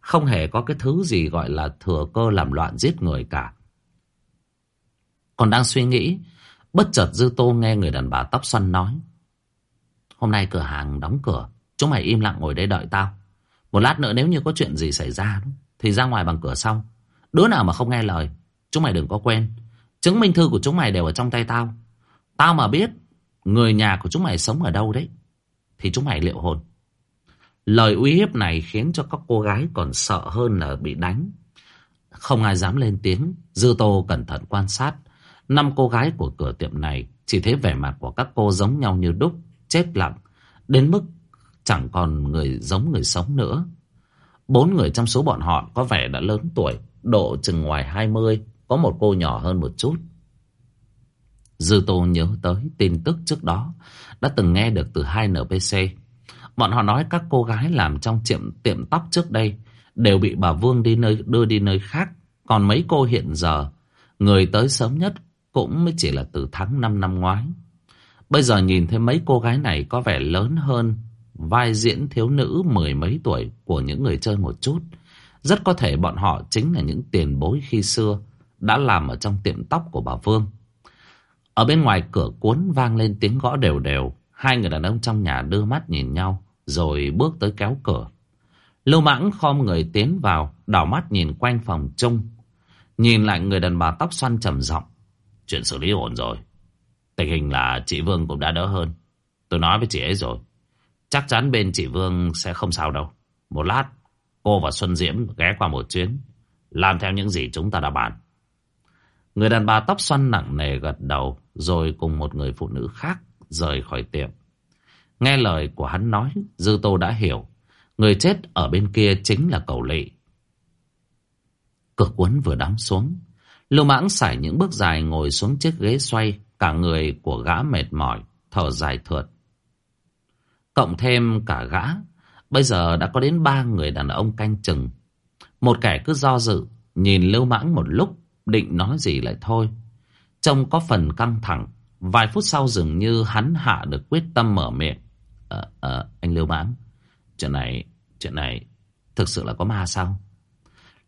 Không hề có cái thứ gì gọi là thừa cơ làm loạn giết người cả. Còn đang suy nghĩ, bất chợt Dư Tô nghe người đàn bà tóc xoăn nói. Hôm nay cửa hàng đóng cửa, chúng mày im lặng ngồi đây đợi tao. Một lát nữa nếu như có chuyện gì xảy ra thì ra ngoài bằng cửa sau. Đứa nào mà không nghe lời, chúng mày đừng có quên. Chứng minh thư của chúng mày đều ở trong tay tao. Tao mà biết người nhà của chúng mày sống ở đâu đấy. Thì chúng mày liệu hồn. Lời uy hiếp này khiến cho các cô gái còn sợ hơn là bị đánh. Không ai dám lên tiếng. Dư Tô cẩn thận quan sát. Năm cô gái của cửa tiệm này chỉ thấy vẻ mặt của các cô giống nhau như đúc, chết lặng. Đến mức chẳng còn người giống người sống nữa. Bốn người trong số bọn họ có vẻ đã lớn tuổi, độ chừng ngoài 20, có một cô nhỏ hơn một chút. Dư Tô nhớ tới tin tức trước đó đã từng nghe được từ hai NPC. Bọn họ nói các cô gái làm trong tiệm, tiệm tóc trước đây đều bị bà Vương đi nơi đưa đi nơi khác. Còn mấy cô hiện giờ, người tới sớm nhất cũng mới chỉ là từ tháng 5 năm ngoái. Bây giờ nhìn thấy mấy cô gái này có vẻ lớn hơn vai diễn thiếu nữ mười mấy tuổi của những người chơi một chút. Rất có thể bọn họ chính là những tiền bối khi xưa đã làm ở trong tiệm tóc của bà Vương. Ở bên ngoài cửa cuốn vang lên tiếng gõ đều đều. Hai người đàn ông trong nhà đưa mắt nhìn nhau rồi bước tới kéo cửa. Lưu mãng khom người tiến vào, đảo mắt nhìn quanh phòng chung. Nhìn lại người đàn bà tóc xoăn trầm giọng Chuyện xử lý ổn rồi. Tình hình là chị Vương cũng đã đỡ hơn. Tôi nói với chị ấy rồi. Chắc chắn bên chị Vương sẽ không sao đâu. Một lát, cô và Xuân Diễm ghé qua một chuyến. Làm theo những gì chúng ta đã bàn. Người đàn bà tóc xoăn nặng nề gật đầu. Rồi cùng một người phụ nữ khác rời khỏi tiệm. Nghe lời của hắn nói, Dư Tô đã hiểu. Người chết ở bên kia chính là cầu lị. Cửa cuốn vừa đóng xuống. Lưu mãng sải những bước dài ngồi xuống chiếc ghế xoay. Cả người của gã mệt mỏi, thở dài thượt. Cộng thêm cả gã, bây giờ đã có đến ba người đàn ông canh chừng. Một kẻ cứ do dự, nhìn lưu mãng một lúc, định nói gì lại thôi. Trông có phần căng thẳng, vài phút sau dường như hắn hạ được quyết tâm mở miệng. à, à, anh lưu mãng, chuyện này, chuyện này thực sự là có ma sao?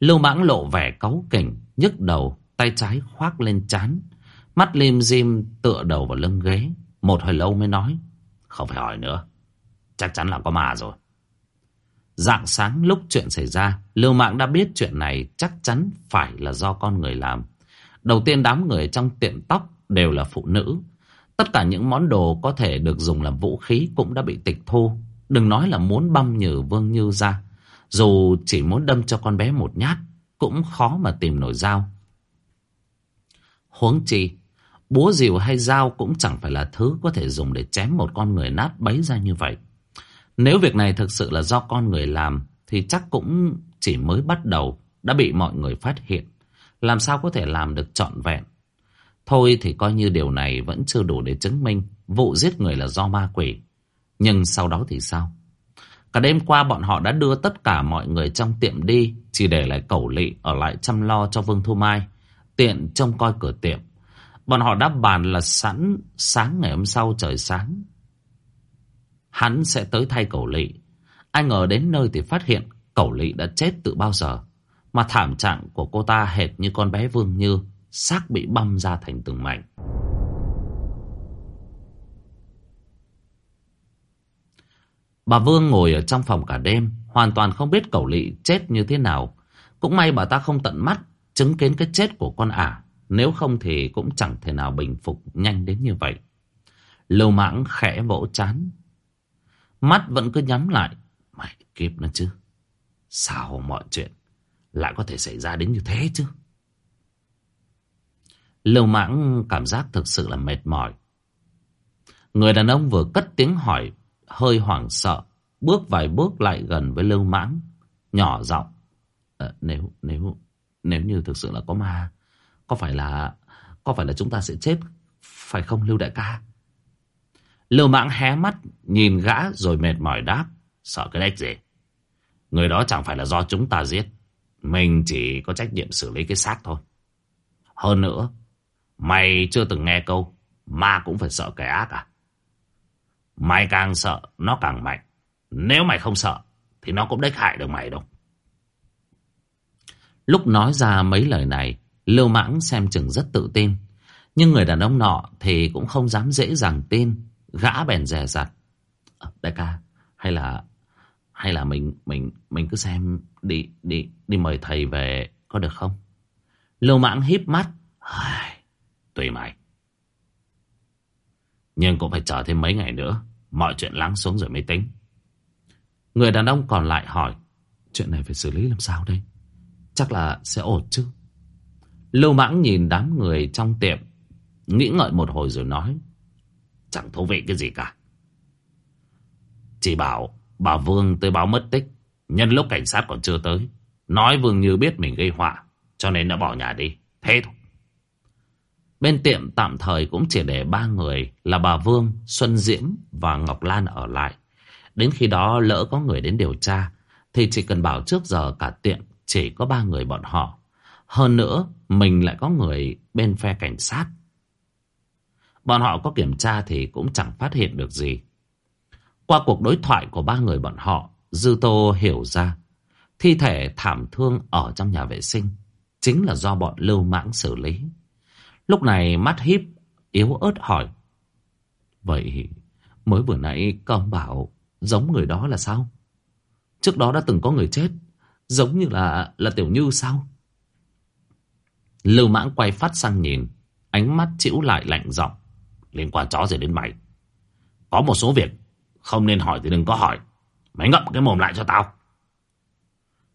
Lưu mãng lộ vẻ cáu kỉnh, nhức đầu, tay trái khoác lên chán. Mắt lim dim tựa đầu vào lưng ghế. Một hồi lâu mới nói. Không phải hỏi nữa. Chắc chắn là có ma rồi. Dạng sáng lúc chuyện xảy ra, Lưu Mạng đã biết chuyện này chắc chắn phải là do con người làm. Đầu tiên đám người trong tiệm tóc đều là phụ nữ. Tất cả những món đồ có thể được dùng làm vũ khí cũng đã bị tịch thu. Đừng nói là muốn băm nhừ Vương Như ra. Dù chỉ muốn đâm cho con bé một nhát, cũng khó mà tìm nổi dao. Huống chi, búa rìu hay dao cũng chẳng phải là thứ có thể dùng để chém một con người nát bấy ra như vậy. Nếu việc này thực sự là do con người làm, thì chắc cũng chỉ mới bắt đầu đã bị mọi người phát hiện. Làm sao có thể làm được trọn vẹn? Thôi thì coi như điều này vẫn chưa đủ để chứng minh vụ giết người là do ma quỷ. Nhưng sau đó thì sao? Cả đêm qua bọn họ đã đưa tất cả mọi người trong tiệm đi, chỉ để lại cẩu lị ở lại chăm lo cho Vương Thu Mai, tiện trông coi cửa tiệm. Bọn họ đã bàn là sẵn sáng ngày hôm sau trời sáng. Hắn sẽ tới thay cẩu lị. Ai ngờ đến nơi thì phát hiện cẩu lị đã chết từ bao giờ. Mà thảm trạng của cô ta hệt như con bé Vương Như, xác bị băm ra thành từng mảnh. Bà Vương ngồi ở trong phòng cả đêm, hoàn toàn không biết cẩu lị chết như thế nào. Cũng may bà ta không tận mắt chứng kiến cái chết của con ả. Nếu không thì cũng chẳng thể nào bình phục nhanh đến như vậy. Lưu mãng khẽ vỗ chán. Mắt vẫn cứ nhắm lại. Mày kiếp nó chứ. Sao mọi chuyện lại có thể xảy ra đến như thế chứ? Lưu mãng cảm giác thực sự là mệt mỏi. Người đàn ông vừa cất tiếng hỏi hơi hoảng sợ, bước vài bước lại gần với Lưu Mãng, nhỏ giọng. À, nếu nếu nếu như thực sự là có ma, có phải là có phải là chúng ta sẽ chết phải không Lưu đại ca? Lưu Mãng hé mắt nhìn gã rồi mệt mỏi đáp, sợ cái đếch gì? Người đó chẳng phải là do chúng ta giết, mình chỉ có trách nhiệm xử lý cái xác thôi. Hơn nữa, mày chưa từng nghe câu ma cũng phải sợ kẻ ác à? Mày càng sợ nó càng mạnh Nếu mày không sợ Thì nó cũng đếch hại được mày đâu Lúc nói ra mấy lời này Lưu mãng xem chừng rất tự tin Nhưng người đàn ông nọ Thì cũng không dám dễ dàng tin Gã bèn dè dặt. À, Đại ca hay là Hay là mình mình mình cứ xem Đi đi đi mời thầy về Có được không? Lưu mãng híp mắt. Tùy mày. Nhưng cũng phải chờ thêm mấy ngày nữa Mọi chuyện lắng xuống rồi mới tính. Người đàn ông còn lại hỏi Chuyện này phải xử lý làm sao đây? Chắc là sẽ ổn chứ? Lưu mãng nhìn đám người trong tiệm Nghĩ ngợi một hồi rồi nói Chẳng thú vị cái gì cả Chỉ bảo Bà Vương tới báo mất tích. Nhân lúc cảnh sát còn chưa tới. Nói Vương Như biết mình gây họa. Cho nên đã bỏ nhà đi. Thế thôi. Bên tiệm tạm thời cũng chỉ để ba người là bà Vương, Xuân Diễm và Ngọc Lan ở lại. Đến khi đó lỡ có người đến điều tra thì chỉ cần bảo trước giờ cả tiệm chỉ có ba người bọn họ. Hơn nữa mình lại có người bên phe cảnh sát. Bọn họ có kiểm tra thì cũng chẳng phát hiện được gì. Qua cuộc đối thoại của ba người bọn họ, Dư Tô hiểu ra thi thể thảm thương ở trong nhà vệ sinh chính là do bọn lưu mãng xử lý. Lúc này mắt híp yếu ớt hỏi. Vậy mới vừa nãy con bảo giống người đó là sao? Trước đó đã từng có người chết, giống như là là Tiểu Như sao? Lưu mãng quay phát sang nhìn, ánh mắt chịu lại lạnh giọng. Liên quan chó gì đến mày? Có một số việc không nên hỏi thì đừng có hỏi. Mày ngậm cái mồm lại cho tao.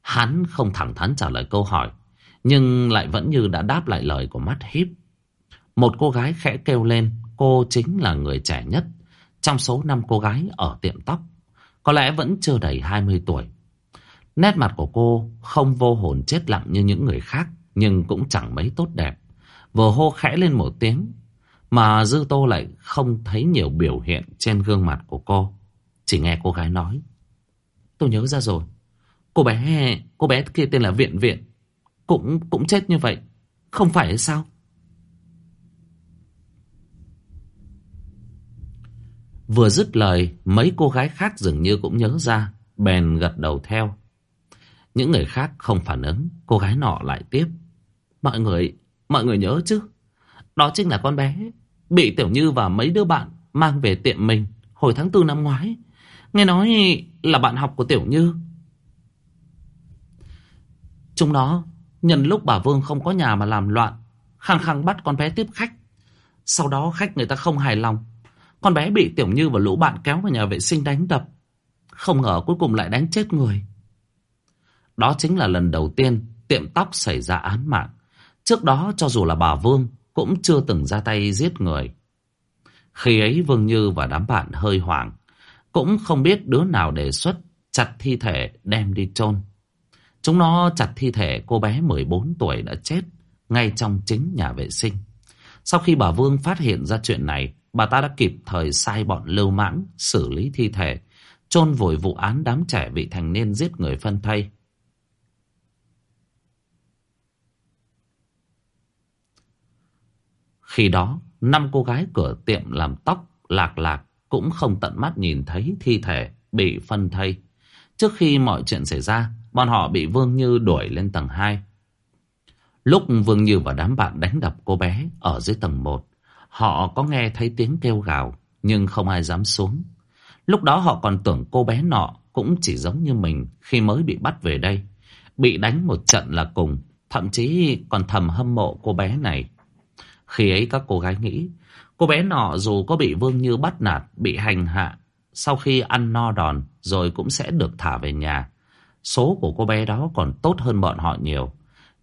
Hắn không thẳng thắn trả lời câu hỏi, nhưng lại vẫn như đã đáp lại lời của mắt híp. Một cô gái khẽ kêu lên, cô chính là người trẻ nhất trong số năm cô gái ở tiệm tóc. Có lẽ vẫn chưa đầy 20 tuổi. Nét mặt của cô không vô hồn chết lặng như những người khác, nhưng cũng chẳng mấy tốt đẹp. Vừa hô khẽ lên một tiếng, mà Dư Tô lại không thấy nhiều biểu hiện trên gương mặt của cô. Chỉ nghe cô gái nói. Tôi nhớ ra rồi. Cô bé, cô bé kia tên là Viện Viện. Cũng, cũng chết như vậy. Không phải hay sao? Vừa dứt lời, mấy cô gái khác dường như cũng nhớ ra, bèn gật đầu theo. Những người khác không phản ứng, cô gái nọ lại tiếp. Mọi người, mọi người nhớ chứ? Đó chính là con bé, bị Tiểu Như và mấy đứa bạn mang về tiệm mình hồi tháng tư năm ngoái. Nghe nói là bạn học của Tiểu Như. Chúng nó, nhân lúc bà Vương không có nhà mà làm loạn, khăng khăng bắt con bé tiếp khách. Sau đó khách người ta không hài lòng, con bé bị Tiểu Như và lũ bạn kéo vào nhà vệ sinh đánh đập. Không ngờ cuối cùng lại đánh chết người. Đó chính là lần đầu tiên tiệm tóc xảy ra án mạng. Trước đó cho dù là bà Vương cũng chưa từng ra tay giết người. Khi ấy Vương Như và đám bạn hơi hoảng. Cũng không biết đứa nào đề xuất chặt thi thể đem đi chôn. Chúng nó chặt thi thể cô bé 14 tuổi đã chết ngay trong chính nhà vệ sinh. Sau khi bà Vương phát hiện ra chuyện này, bà ta đã kịp thời sai bọn lưu mãng xử lý thi thể, chôn vùi vụ án đám trẻ vị thành niên giết người phân thây. Khi đó, năm cô gái cửa tiệm làm tóc lạc lạc cũng không tận mắt nhìn thấy thi thể bị phân thây. Trước khi mọi chuyện xảy ra, bọn họ bị Vương Như đuổi lên tầng 2. Lúc Vương Như và đám bạn đánh đập cô bé ở dưới tầng 1, Họ có nghe thấy tiếng kêu gào, nhưng không ai dám xuống. Lúc đó họ còn tưởng cô bé nọ cũng chỉ giống như mình khi mới bị bắt về đây. Bị đánh một trận là cùng, thậm chí còn thầm hâm mộ cô bé này. Khi ấy các cô gái nghĩ, cô bé nọ dù có bị Vương Như bắt nạt, bị hành hạ, sau khi ăn no đòn rồi cũng sẽ được thả về nhà. Số của cô bé đó còn tốt hơn bọn họ nhiều.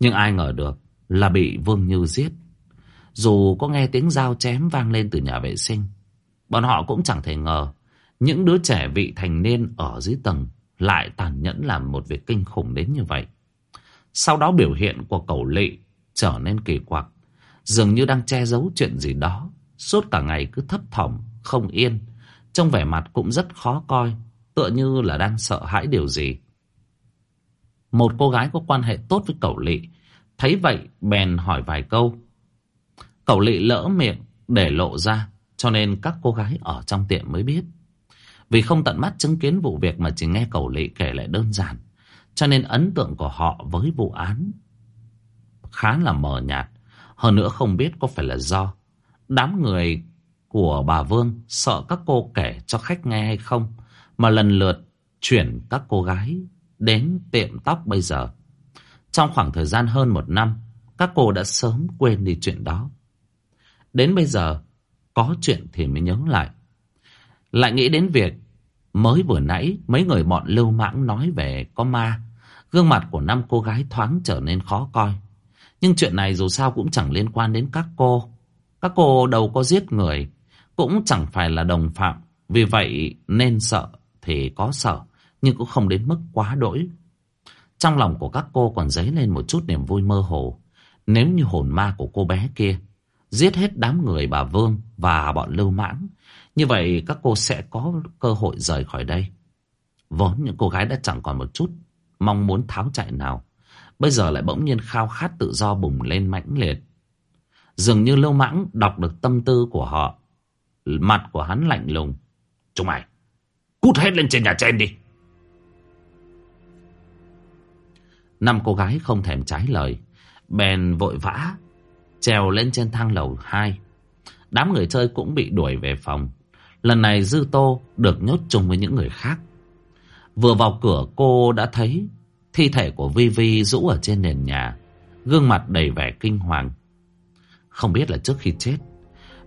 Nhưng ai ngờ được là bị Vương Như giết. Dù có nghe tiếng dao chém vang lên từ nhà vệ sinh, bọn họ cũng chẳng thể ngờ những đứa trẻ vị thành niên ở dưới tầng lại tàn nhẫn làm một việc kinh khủng đến như vậy. Sau đó biểu hiện của cẩu lị trở nên kỳ quặc, dường như đang che giấu chuyện gì đó, suốt cả ngày cứ thấp thỏm, không yên, trong vẻ mặt cũng rất khó coi, tựa như là đang sợ hãi điều gì. Một cô gái có quan hệ tốt với cẩu lị, thấy vậy bèn hỏi vài câu, Cậu lị lỡ miệng để lộ ra cho nên các cô gái ở trong tiệm mới biết. Vì không tận mắt chứng kiến vụ việc mà chỉ nghe cậu lị kể lại đơn giản. Cho nên ấn tượng của họ với vụ án khá là mờ nhạt. Hơn nữa không biết có phải là do đám người của bà Vương sợ các cô kể cho khách nghe hay không. Mà lần lượt chuyển các cô gái đến tiệm tóc bây giờ. Trong khoảng thời gian hơn một năm, các cô đã sớm quên đi chuyện đó. Đến bây giờ, có chuyện thì mới nhớ lại. Lại nghĩ đến việc mới vừa nãy mấy người bọn lưu mãng nói về có ma. Gương mặt của năm cô gái thoáng trở nên khó coi. Nhưng chuyện này dù sao cũng chẳng liên quan đến các cô. Các cô đâu có giết người, cũng chẳng phải là đồng phạm. Vì vậy nên sợ thì có sợ, Nhưng cũng không đến mức quá đỗi Trong lòng của các cô còn dấy lên một chút niềm vui mơ hồ Nếu như hồn ma của cô bé kia Giết hết đám người bà Vương Và bọn lưu mãng Như vậy các cô sẽ có cơ hội rời khỏi đây Vốn những cô gái đã chẳng còn một chút Mong muốn tháo chạy nào Bây giờ lại bỗng nhiên khao khát tự do bùng lên mãnh liệt. Dường như lưu mãng đọc được tâm tư của họ, Mặt của hắn lạnh lùng. Chúng mày, Cút hết lên trên nhà trên đi. Năm cô gái không thèm trái lời, Bèn vội vã Trèo lên trên thang lầu 2 Đám người chơi cũng bị đuổi về phòng. Lần này Dư Tô được nhốt chung với những người khác. Vừa vào cửa, cô đã thấy Thi thể của Vi Vi rũ ở trên nền nhà, Gương mặt đầy vẻ kinh hoàng. Không biết là trước khi chết,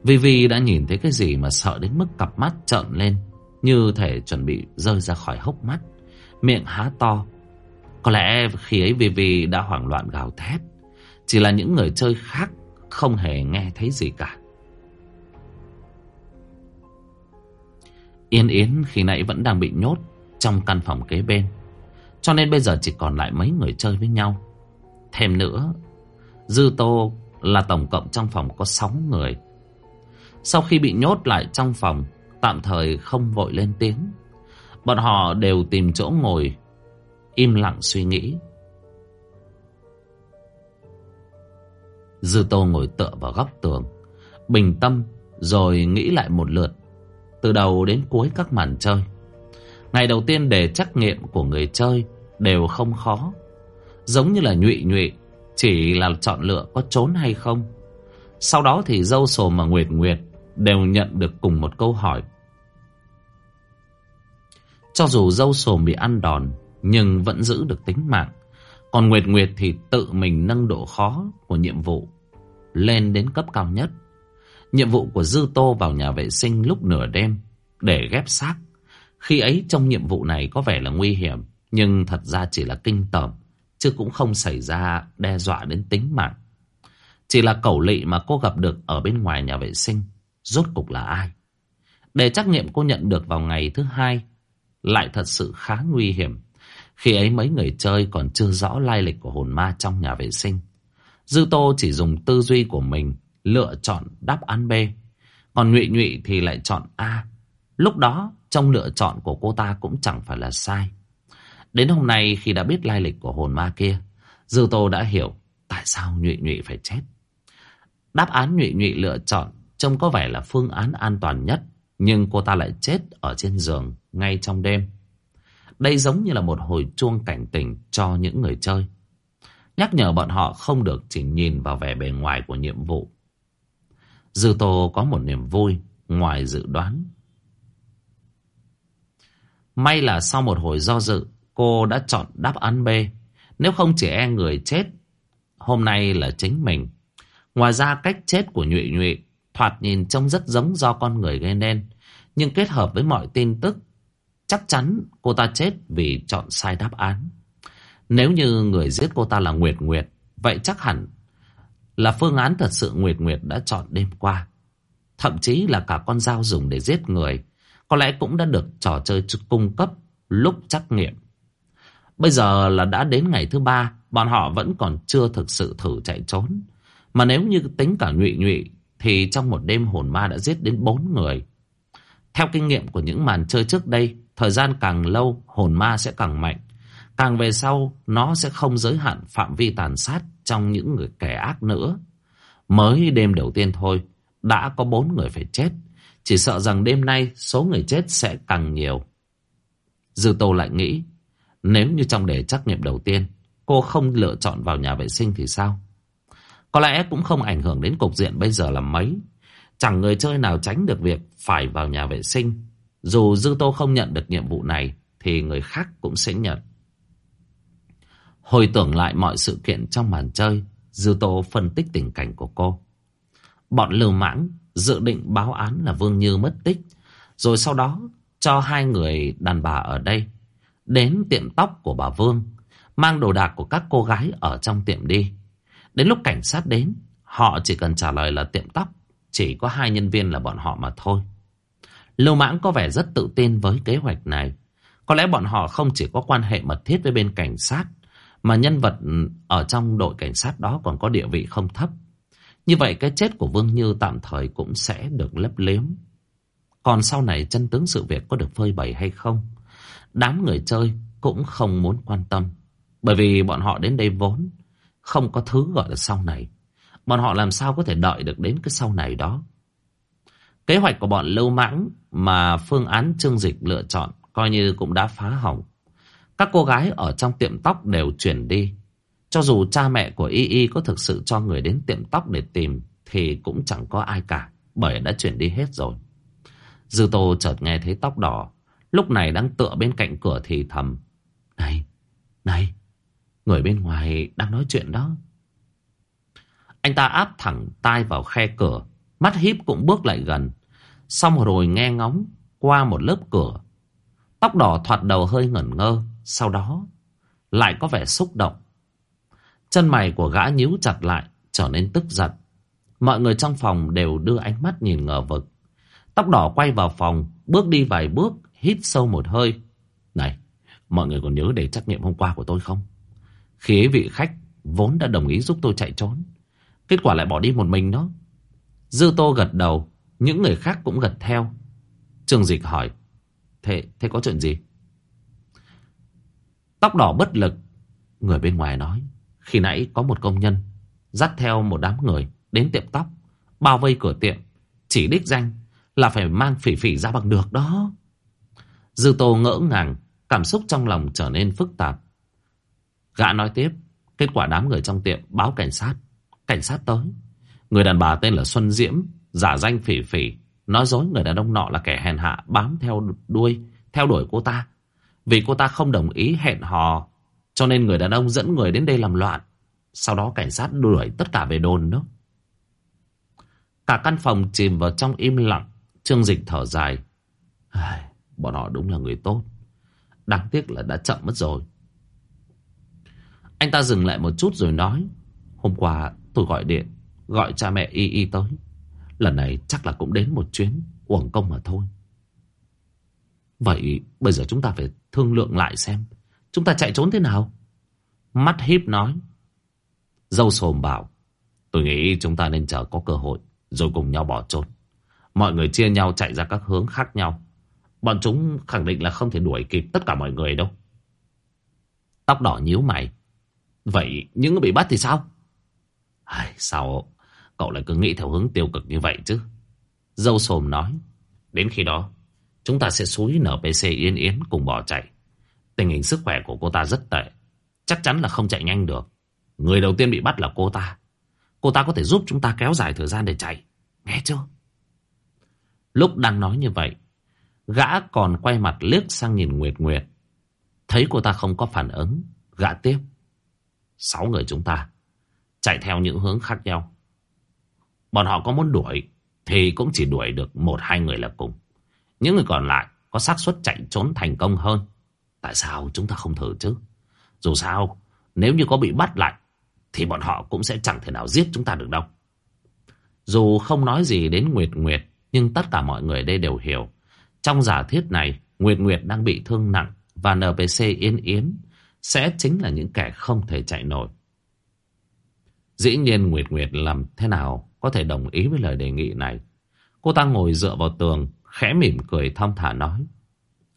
Vi Vi đã nhìn thấy cái gì mà sợ đến mức cặp mắt trợn lên, Như thể chuẩn bị rơi ra khỏi hốc mắt, Miệng há to. Có lẽ khi ấy Vi Vi đã hoảng loạn gào thét, Chỉ là những người chơi khác không hề nghe thấy gì cả. Yên Yến khi nãy vẫn đang bị nhốt trong căn phòng kế bên. Cho nên bây giờ chỉ còn lại mấy người chơi với nhau. Thêm nữa, Dư Tô là tổng cộng trong phòng có 6 người. Sau khi bị nhốt lại trong phòng, tạm thời không vội lên tiếng. Bọn họ đều tìm chỗ ngồi, im lặng suy nghĩ. Dư Tô ngồi tựa vào góc tường, bình tâm rồi nghĩ lại một lượt, từ đầu đến cuối các màn chơi. Ngày đầu tiên để trắc nghiệm của người chơi đều không khó. Giống như là nhụy nhụy, chỉ là chọn lựa có trốn hay không. Sau đó thì dâu sồm và nguyệt nguyệt đều nhận được cùng một câu hỏi. Cho dù dâu sồm bị ăn đòn, nhưng vẫn giữ được tính mạng. Còn Nguyệt Nguyệt thì tự mình nâng độ khó của nhiệm vụ lên đến cấp cao nhất. Nhiệm vụ của Dư Tô vào nhà vệ sinh lúc nửa đêm để ghép xác khi ấy trong nhiệm vụ này có vẻ là nguy hiểm, nhưng thật ra chỉ là kinh tởm, chứ cũng không xảy ra đe dọa đến tính mạng. Chỉ là cẩu lị mà cô gặp được ở bên ngoài nhà vệ sinh, rốt cục là ai? Để trắc nghiệm cô nhận được vào ngày thứ hai, lại thật sự khá nguy hiểm. Khi ấy mấy người chơi còn chưa rõ lai lịch của hồn ma trong nhà vệ sinh. Dư Tô chỉ dùng tư duy của mình lựa chọn đáp án B. Còn Nhụy Nhụy thì lại chọn A. Lúc đó trong lựa chọn của cô ta cũng chẳng phải là sai. Đến hôm nay khi đã biết lai lịch của hồn ma kia, Dư Tô đã hiểu tại sao Nhụy Nhụy phải chết. Đáp án Nhụy Nhụy lựa chọn trông có vẻ là phương án an toàn nhất, nhưng cô ta lại chết ở trên giường ngay trong đêm. Đây giống như là một hồi chuông cảnh tỉnh cho những người chơi. Nhắc nhở bọn họ không được chỉ nhìn vào vẻ bề ngoài của nhiệm vụ. Dư Tô có một niềm vui ngoài dự đoán. May là sau một hồi do dự, cô đã chọn đáp án B. Nếu không chỉ e người chết, hôm nay là chính mình. Ngoài ra cách chết của nhụy nhụy, thoạt nhìn trông rất giống do con người gây nên. Nhưng kết hợp với mọi tin tức, chắc chắn cô ta chết vì chọn sai đáp án. Nếu như người giết cô ta là Nguyệt Nguyệt, vậy chắc hẳn là phương án thật sự Nguyệt Nguyệt đã chọn đêm qua. Thậm chí là cả con dao dùng để giết người có lẽ cũng đã được trò chơi cung cấp lúc trắc nghiệm. Bây giờ là đã đến ngày thứ ba, bọn họ vẫn còn chưa thực sự thử chạy trốn. Mà nếu như tính cả nhụy nhụy, thì trong một đêm hồn ma đã giết đến bốn người. Theo kinh nghiệm của những màn chơi trước đây, thời gian càng lâu, hồn ma sẽ càng mạnh. Càng về sau, nó sẽ không giới hạn phạm vi tàn sát trong những người kẻ ác nữa. Mới đêm đầu tiên thôi, đã có bốn người phải chết. Chỉ sợ rằng đêm nay số người chết sẽ càng nhiều. Dư Tô lại nghĩ, nếu như trong đề trắc nghiệm đầu tiên, cô không lựa chọn vào nhà vệ sinh thì sao? Có lẽ cũng không ảnh hưởng đến cục diện bây giờ là mấy. Chẳng người chơi nào tránh được việc phải vào nhà vệ sinh. Dù Dư Tô không nhận được nhiệm vụ này, thì người khác cũng sẽ nhận. Hồi tưởng lại mọi sự kiện trong màn chơi, Dư Tô phân tích tình cảnh của cô. Bọn lưu mãng dự định báo án là Vương Như mất tích. Rồi sau đó cho hai người đàn bà ở đây đến tiệm tóc của bà Vương, mang đồ đạc của các cô gái ở trong tiệm đi. Đến lúc cảnh sát đến, họ chỉ cần trả lời là tiệm tóc, chỉ có hai nhân viên là bọn họ mà thôi. Lưu Mãng có vẻ rất tự tin với kế hoạch này. Có lẽ bọn họ không chỉ có quan hệ mật thiết với bên cảnh sát, mà nhân vật ở trong đội cảnh sát đó còn có địa vị không thấp. Như vậy cái chết của Vương Như tạm thời cũng sẽ được lấp liếm. Còn sau này chân tướng sự việc có được phơi bày hay không, đám người chơi cũng không muốn quan tâm. Bởi vì bọn họ đến đây vốn, không có thứ gọi là sau này. Bọn họ làm sao có thể đợi được đến cái sau này đó. Kế hoạch của bọn lưu mãng mà phương án chương dịch lựa chọn coi như cũng đã phá hỏng. Các cô gái ở trong tiệm tóc đều chuyển đi. Cho dù cha mẹ của Y Y có thực sự cho người đến tiệm tóc để tìm, thì cũng chẳng có ai cả, bởi đã chuyển đi hết rồi. Dư Tô chợt nghe thấy tóc đỏ lúc này đang tựa bên cạnh cửa thì thầm. Này, này, người bên ngoài đang nói chuyện đó. Anh ta áp thẳng tai vào khe cửa, mắt híp cũng bước lại gần. Xong rồi nghe ngóng qua một lớp cửa. Tóc đỏ thoạt đầu hơi ngẩn ngơ, sau đó lại có vẻ xúc động. Chân mày của gã nhíu chặt lại, trở nên tức giận. Mọi người trong phòng đều đưa ánh mắt nhìn ngờ vực. Tóc đỏ quay vào phòng, bước đi vài bước, hít sâu một hơi. Này, mọi người còn nhớ đề trách nhiệm hôm qua của tôi không? Khi ấy vị khách vốn đã đồng ý giúp tôi chạy trốn. Kết quả lại bỏ đi một mình đó. Dư Tô gật đầu, những người khác cũng gật theo. trường Dịch hỏi, thế, thế có chuyện gì? Tóc đỏ bất lực, người bên ngoài nói, khi nãy có một công nhân dắt theo một đám người đến tiệm tóc, bao vây cửa tiệm, chỉ đích danh là phải mang phỉ phỉ ra bằng được đó. Dư Tô ngỡ ngàng, cảm xúc trong lòng trở nên phức tạp. Gã nói tiếp, kết quả đám người trong tiệm báo cảnh sát. Cảnh sát tới. Người đàn bà tên là Xuân Diễm, giả danh phỉ phỉ, nói dối người đàn ông nọ là kẻ hèn hạ bám theo đuôi, theo đuổi cô ta. Vì cô ta không đồng ý hẹn hò, cho nên người đàn ông dẫn người đến đây làm loạn. Sau đó cảnh sát đuổi tất cả về đồn đó. Cả căn phòng chìm vào trong im lặng, Trương Dịch thở dài. Bọn họ đúng là người tốt. Đáng tiếc là đã chậm mất rồi. Anh ta dừng lại một chút rồi nói. Hôm qua tôi gọi điện, gọi cha mẹ Y Y tới. Lần này chắc là cũng đến một chuyến, uổng công mà thôi. Vậy bây giờ chúng ta phải thương lượng lại xem. Chúng ta chạy trốn thế nào? Mắt híp nói. Dâu sồm bảo. Tôi nghĩ chúng ta nên chờ có cơ hội, rồi cùng nhau bỏ trốn. Mọi người chia nhau chạy ra các hướng khác nhau. Bọn chúng khẳng định là không thể đuổi kịp tất cả mọi người đâu. Tóc đỏ nhíu mày. Vậy những người bị bắt thì sao? Ai, sao cậu lại cứ nghĩ theo hướng tiêu cực như vậy chứ? Dâu sồm nói. Đến khi đó, chúng ta sẽ xúi NPC Yên Yến cùng bỏ chạy. Tình hình sức khỏe của cô ta rất tệ. Chắc chắn là không chạy nhanh được. Người đầu tiên bị bắt là cô ta. Cô ta có thể giúp chúng ta kéo dài thời gian để chạy. Nghe chưa? Lúc đang nói như vậy, Gã còn quay mặt liếc sang nhìn Nguyệt Nguyệt. Thấy cô ta không có phản ứng, gã tiếp. Sáu người chúng ta chạy theo những hướng khác nhau. Bọn họ có muốn đuổi thì cũng chỉ đuổi được một hai người là cùng. Những người còn lại có xác suất chạy trốn thành công hơn. Tại sao chúng ta không thử chứ? Dù sao, nếu như có bị bắt lại thì bọn họ cũng sẽ chẳng thể nào giết chúng ta được đâu. Dù không nói gì đến Nguyệt Nguyệt, nhưng tất cả mọi người đây đều hiểu. Trong giả thiết này, Nguyệt Nguyệt đang bị thương nặng và NPC Yên Yến sẽ chính là những kẻ không thể chạy nổi. Dĩ nhiên Nguyệt Nguyệt làm thế nào có thể đồng ý với lời đề nghị này. Cô ta ngồi dựa vào tường, khẽ mỉm cười thong thả nói.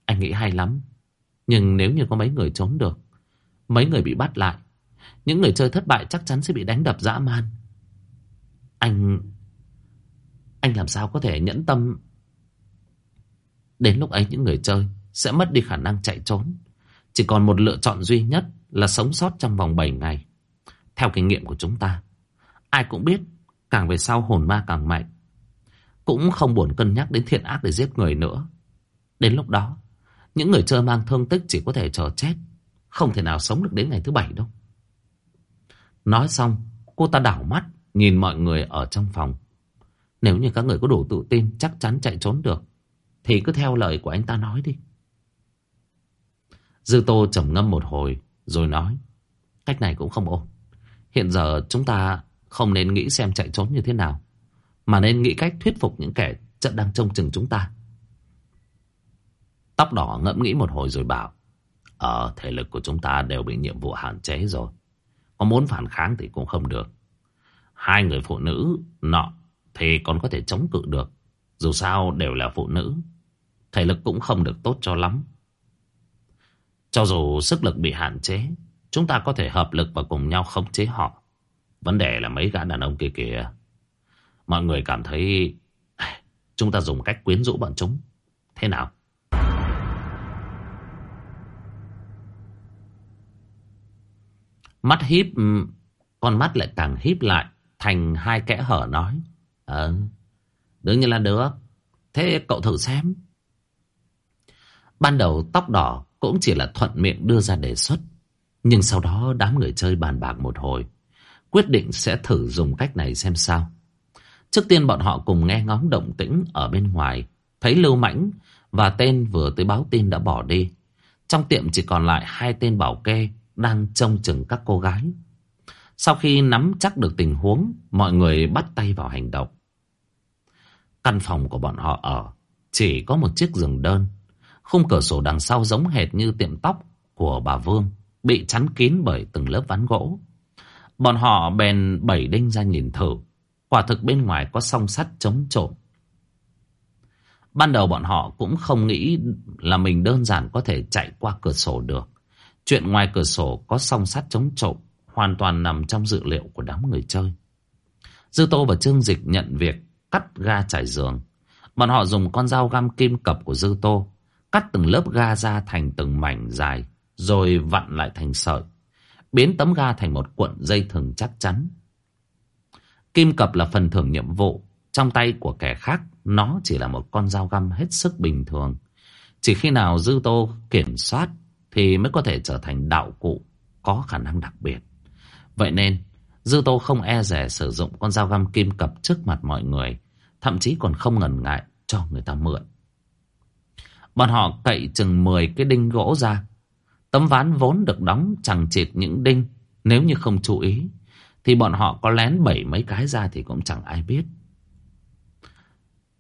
Anh nghĩ hay lắm, nhưng nếu như có mấy người trốn được, mấy người bị bắt lại, những người chơi thất bại chắc chắn sẽ bị đánh đập dã man. Anh... Anh làm sao có thể nhẫn tâm Đến lúc ấy những người chơi sẽ mất đi khả năng chạy trốn. Chỉ còn một lựa chọn duy nhất là sống sót trong vòng 7 ngày. Theo kinh nghiệm của chúng ta, ai cũng biết càng về sau hồn ma càng mạnh. Cũng không buồn cân nhắc đến thiện ác để giết người nữa. Đến lúc đó, những người chơi mang thương tích chỉ có thể chờ chết. Không thể nào sống được đến ngày thứ bảy đâu. Nói xong, cô ta đảo mắt, nhìn mọi người ở trong phòng. Nếu như các người có đủ tự tin, chắc chắn chạy trốn được. Thì cứ theo lời của anh ta nói đi Dư Tô trầm ngâm một hồi Rồi nói Cách này cũng không ổn Hiện giờ chúng ta không nên nghĩ xem chạy trốn như thế nào Mà nên nghĩ cách thuyết phục những kẻ trận đang trông chừng chúng ta Tóc đỏ ngẫm nghĩ một hồi rồi bảo. Ờ, thể lực của chúng ta đều bị nhiệm vụ hạn chế rồi. Có muốn phản kháng thì cũng không được. Hai người phụ nữ nọ thì còn có thể chống cự được. Dù sao đều là phụ nữ. Thể lực cũng không được tốt cho lắm. Cho dù sức lực bị hạn chế, chúng ta có thể hợp lực và cùng nhau khống chế họ. Vấn đề là mấy gã đàn ông kia kìa. Mọi người cảm thấy *sighs* chúng ta dùng cách quyến rũ bọn chúng. Thế nào? Mắt híp, con mắt lại càng híp lại thành hai kẽ hở nói. Ờ, đương nhiên là được. Thế cậu thử xem. Ban đầu tóc đỏ cũng chỉ là thuận miệng đưa ra đề xuất. Nhưng sau đó đám người chơi bàn bạc một hồi. Quyết định sẽ thử dùng cách này xem sao. Trước tiên bọn họ cùng nghe ngóng động tĩnh ở bên ngoài. Thấy Lưu Mãnh và tên vừa tới báo tin đã bỏ đi. Trong tiệm chỉ còn lại hai tên bảo kê đang trông chừng các cô gái. Sau khi nắm chắc được tình huống, mọi người bắt tay vào hành động. Căn phòng của bọn họ ở chỉ có một chiếc giường đơn. Khung cửa sổ đằng sau giống hệt như tiệm tóc của bà Vương, bị chắn kín bởi từng lớp ván gỗ. Bọn họ bèn bảy đinh ra nhìn thử. Quả thực bên ngoài có song sắt chống trộm. Ban đầu bọn họ cũng không nghĩ là mình đơn giản có thể chạy qua cửa sổ được. Chuyện ngoài cửa sổ có song sắt chống trộm hoàn toàn nằm trong dự liệu của đám người chơi. Dư Tô và Trương Dịch nhận việc cắt ga trải giường. Bọn họ dùng con dao găm kim cập của Dư Tô cắt từng lớp ga ra thành từng mảnh dài rồi vặn lại thành sợi. Biến tấm ga thành một cuộn dây thừng chắc chắn. Kim cập là phần thưởng nhiệm vụ. Trong tay của kẻ khác nó chỉ là một con dao găm hết sức bình thường. Chỉ khi nào Dư Tô kiểm soát thì mới có thể trở thành đạo cụ có khả năng đặc biệt. Vậy nên, Dư Tô không e rẻ sử dụng con dao găm kim cập trước mặt mọi người, thậm chí còn không ngần ngại cho người ta mượn. Bọn họ cậy chừng 10 cái đinh gỗ ra. Tấm ván vốn được đóng chẳng chịt những đinh, nếu như không chú ý, thì bọn họ có lén bảy mấy cái ra thì cũng chẳng ai biết.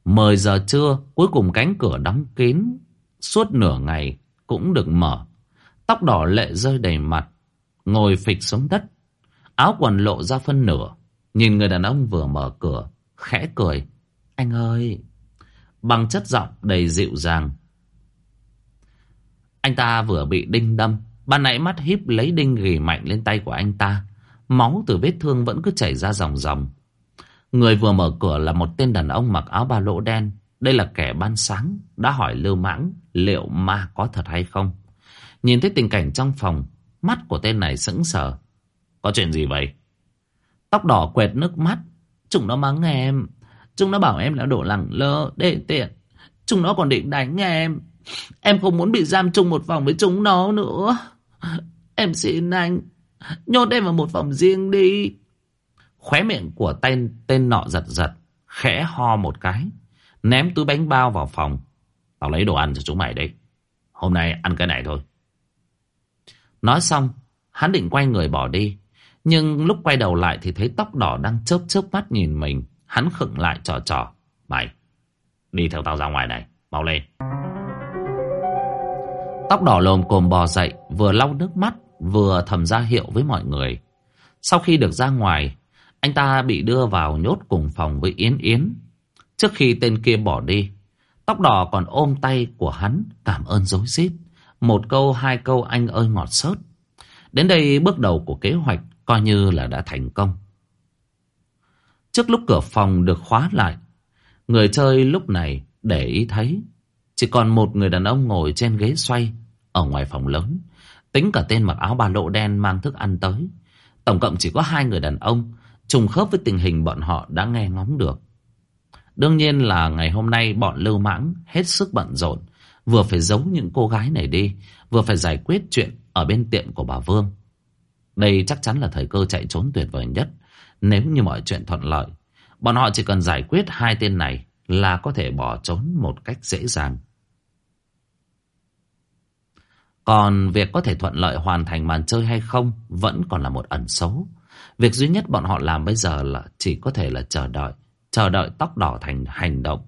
10 giờ trưa, cuối cùng cánh cửa đóng kín, suốt nửa ngày cũng được mở. Tóc đỏ lệ rơi đầy mặt, ngồi phịch xuống đất, áo quần lộ ra phân nửa. Nhìn người đàn ông vừa mở cửa, khẽ cười. Anh ơi! Bằng chất giọng đầy dịu dàng. Anh ta vừa bị đinh đâm, ban nãy mắt híp lấy đinh ghì mạnh lên tay của anh ta. Máu từ vết thương vẫn cứ chảy ra dòng dòng. Người vừa mở cửa là một tên đàn ông mặc áo ba lỗ đen. Đây là kẻ ban sáng, đã hỏi Lưu Mãng liệu ma có thật hay không. Nhìn thấy tình cảnh trong phòng, mắt của tên này sững sờ. Có chuyện gì vậy? Tóc đỏ quẹt nước mắt. Chúng nó mắng em. Chúng nó bảo em là đổ lẳng lơ, đê tiện. Chúng nó còn định đánh em. Em không muốn bị giam chung một phòng với chúng nó nữa. Em xin anh. Nhốt em vào một phòng riêng đi. Khóe miệng của tên, tên nọ giật giật. Khẽ ho một cái. Ném túi bánh bao vào phòng. Tao lấy đồ ăn cho chúng mày đấy, Hôm nay ăn cái này thôi. Nói xong, hắn định quay người bỏ đi. Nhưng lúc quay đầu lại thì thấy tóc đỏ đang chớp chớp mắt nhìn mình. Hắn khựng lại trò trò. Mày, đi theo tao ra ngoài này, mau lên. Tóc đỏ lồm cồm bò dậy, vừa lau nước mắt, vừa thầm ra hiệu với mọi người. Sau khi được ra ngoài, anh ta bị đưa vào nhốt cùng phòng với Yến Yến. Trước khi tên kia bỏ đi, tóc đỏ còn ôm tay của hắn cảm ơn dối rít Một câu hai câu anh ơi ngọt sớt. Đến đây bước đầu của kế hoạch coi như là đã thành công. Trước lúc cửa phòng được khóa lại, người chơi lúc này để ý thấy chỉ còn một người đàn ông ngồi trên ghế xoay ở ngoài phòng lớn. Tính cả tên mặc áo ba lỗ đen mang thức ăn tới. Tổng cộng chỉ có hai người đàn ông trùng khớp với tình hình bọn họ đã nghe ngóng được. Đương nhiên là ngày hôm nay bọn lưu mãng hết sức bận rộn. Vừa phải giấu những cô gái này đi, vừa phải giải quyết chuyện ở bên tiệm của bà Vương. Đây chắc chắn là thời cơ chạy trốn tuyệt vời nhất. Nếu như mọi chuyện thuận lợi, bọn họ chỉ cần giải quyết hai tên này là có thể bỏ trốn một cách dễ dàng. Còn việc có thể thuận lợi hoàn thành màn chơi hay không vẫn còn là một ẩn số. Việc duy nhất bọn họ làm bây giờ là chỉ có thể là chờ đợi. Chờ đợi tóc đỏ thành hành động.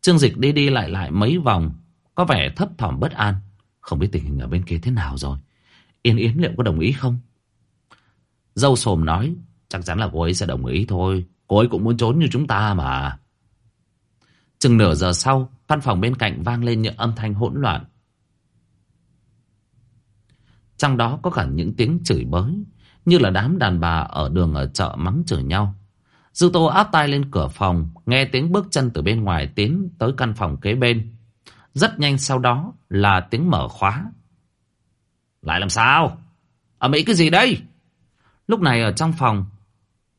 Trương Dịch đi đi lại lại mấy vòng. Có vẻ thấp thỏm bất an Không biết tình hình ở bên kia thế nào rồi Yên Yến liệu có đồng ý không Dâu sồm nói, Chắc chắn là cô ấy sẽ đồng ý thôi. Cô ấy cũng muốn trốn như chúng ta mà. Chừng nửa giờ sau, Căn phòng bên cạnh vang lên những âm thanh hỗn loạn. Trong đó có cả những tiếng chửi bới, Như là đám đàn bà ở đường ở chợ mắng chửi nhau. Dư Tô áp tay lên cửa phòng, Nghe tiếng bước chân từ bên ngoài tiến tới căn phòng kế bên. Rất nhanh sau đó là tiếng mở khóa. Lại làm sao? Ở Mỹ cái gì đây? Lúc này ở trong phòng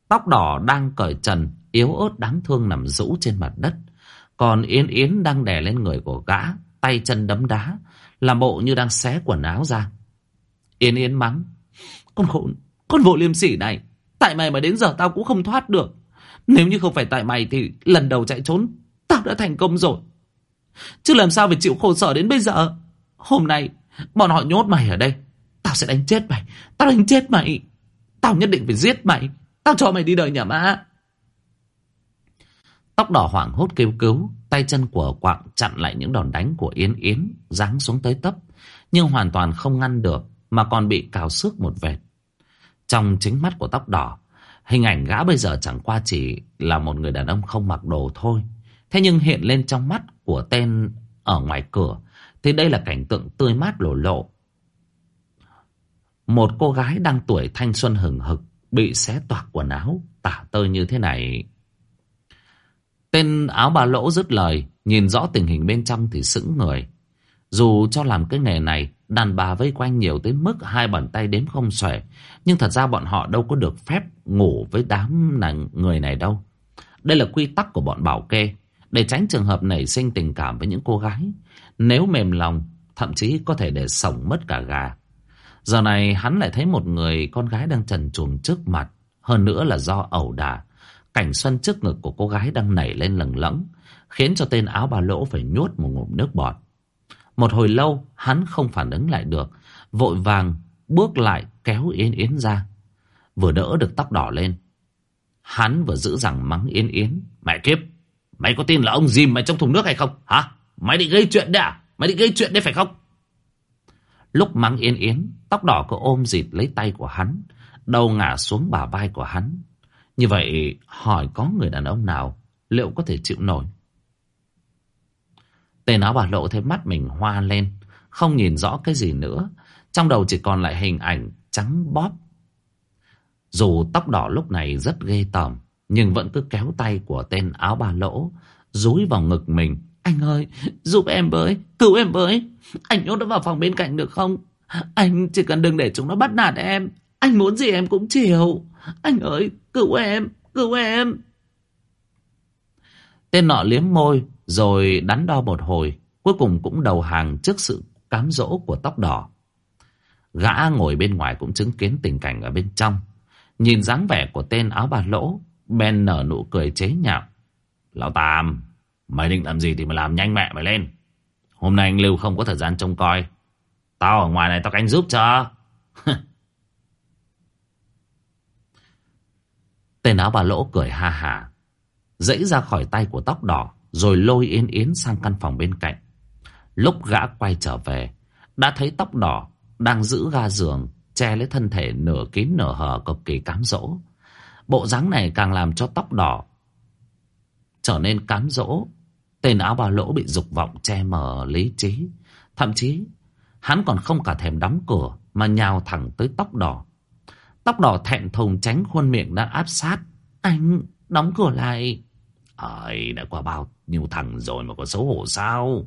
Tóc đỏ đang cởi trần Yếu ớt đáng thương nằm rũ trên mặt đất. Còn Yến Yến đang đè lên người của gã Tay chân đấm đá Làm bộ như đang xé quần áo ra. Yến Yến mắng Con khốn, con vô liêm sỉ này Tại mày mà đến giờ tao cũng không thoát được. Nếu như không phải tại mày thì lần đầu chạy trốn Tao đã thành công rồi. Chứ làm sao phải chịu khổ sở đến bây giờ? Hôm nay bọn họ nhốt mày ở đây Tao sẽ đánh chết mày Tao đánh chết mày. Tao nhất định phải giết mày. Tao cho mày đi đời nhà ma. Tóc đỏ hoảng hốt kêu cứu, Tay chân của quạng chặn lại những đòn đánh của Yến Yến, Giáng xuống tới tấp, Nhưng hoàn toàn không ngăn được, Mà còn bị cào xước một vệt. Trong chính mắt của tóc đỏ, Hình ảnh gã bây giờ chẳng qua chỉ là một người đàn ông không mặc đồ thôi. Thế nhưng hiện lên trong mắt của tên ở ngoài cửa, Thì đây là cảnh tượng tươi mát lộ lộ một cô gái đang tuổi thanh xuân hừng hực Bị xé toạc quần áo, Tả tơi như thế này. Tên áo bà lỗ dứt lời, Nhìn rõ tình hình bên trong thì sững người. Dù cho làm cái nghề này, Đàn bà vây quanh nhiều tới mức Hai bàn tay đếm không xuể, Nhưng thật ra bọn họ đâu có được phép Ngủ với đám nàng người này đâu. Đây là quy tắc của bọn bảo kê. Để tránh trường hợp nảy sinh tình cảm với những cô gái, Nếu mềm lòng, Thậm chí có thể để sống mất cả gà. Giờ này hắn lại thấy một người con gái đang trần truồng trước mặt. Hơn nữa là do ẩu đả. Cảnh xuân trước ngực của cô gái đang nảy lên lầng lẫng. Khiến cho tên áo bà lỗ phải nhốt một ngụm nước bọt. Một hồi lâu hắn không phản ứng lại được. Vội vàng bước lại kéo Yến Yến ra. Vừa đỡ được tóc đỏ lên. Hắn vừa giữ rằng mắng Yến Yến. Mẹ kiếp, mày có tin là ông dìm mày trong thùng nước hay không? Hả? Mày định gây chuyện đấy à? Mày định gây chuyện đấy phải không? Lúc mắng Yến Yến, tóc đỏ có ôm dịt lấy tay của hắn, đầu ngả xuống bả vai của hắn. Như vậy, hỏi có người đàn ông nào liệu có thể chịu nổi? Tên áo bà lộ thấy mắt mình hoa lên, không nhìn rõ cái gì nữa. Trong đầu chỉ còn lại hình ảnh trắng bóp. Dù tóc đỏ lúc này rất ghê tởm, nhưng vẫn cứ kéo tay của tên áo bà lỗ, rúi vào ngực mình. Anh ơi, giúp em với, cứu em với. Anh nhốt nó vào phòng bên cạnh được không? Anh chỉ cần đừng để chúng nó bắt nạt em. Anh muốn gì em cũng chịu. Anh ơi, cứu em, cứu em. Tên nọ liếm môi, rồi đắn đo một hồi. Cuối cùng cũng đầu hàng trước sự cám dỗ của tóc đỏ. Gã ngồi bên ngoài cũng chứng kiến tình cảnh ở bên trong. Nhìn dáng vẻ của tên áo bà lỗ, Ben nở nụ cười chế nhạo. Lão Tam, mày định làm gì thì mà làm nhanh mẹ mày lên. Hôm nay anh Lưu không có thời gian trông coi. Tao ở ngoài này tao canh giúp cho. *laughs* Tên áo bà lỗ cười ha hà. dẫy ra khỏi tay của tóc đỏ. Rồi lôi Yên Yến sang căn phòng bên cạnh. Lúc gã quay trở về. Đã thấy tóc đỏ đang giữ ga giường. Che lấy thân thể nửa kín nửa hở cực kỳ cám dỗ. Bộ dáng này càng làm cho tóc đỏ trở nên cám dỗ Tên áo bà lỗ bị dục vọng che mờ lý trí. Thậm chí, hắn còn không cả thèm đóng cửa mà nhào thẳng tới tóc đỏ. Tóc đỏ thẹn thùng tránh khuôn miệng đã áp sát. Anh, đóng cửa lại. Ơi, đã qua bao nhiêu thằng rồi mà có xấu hổ sao?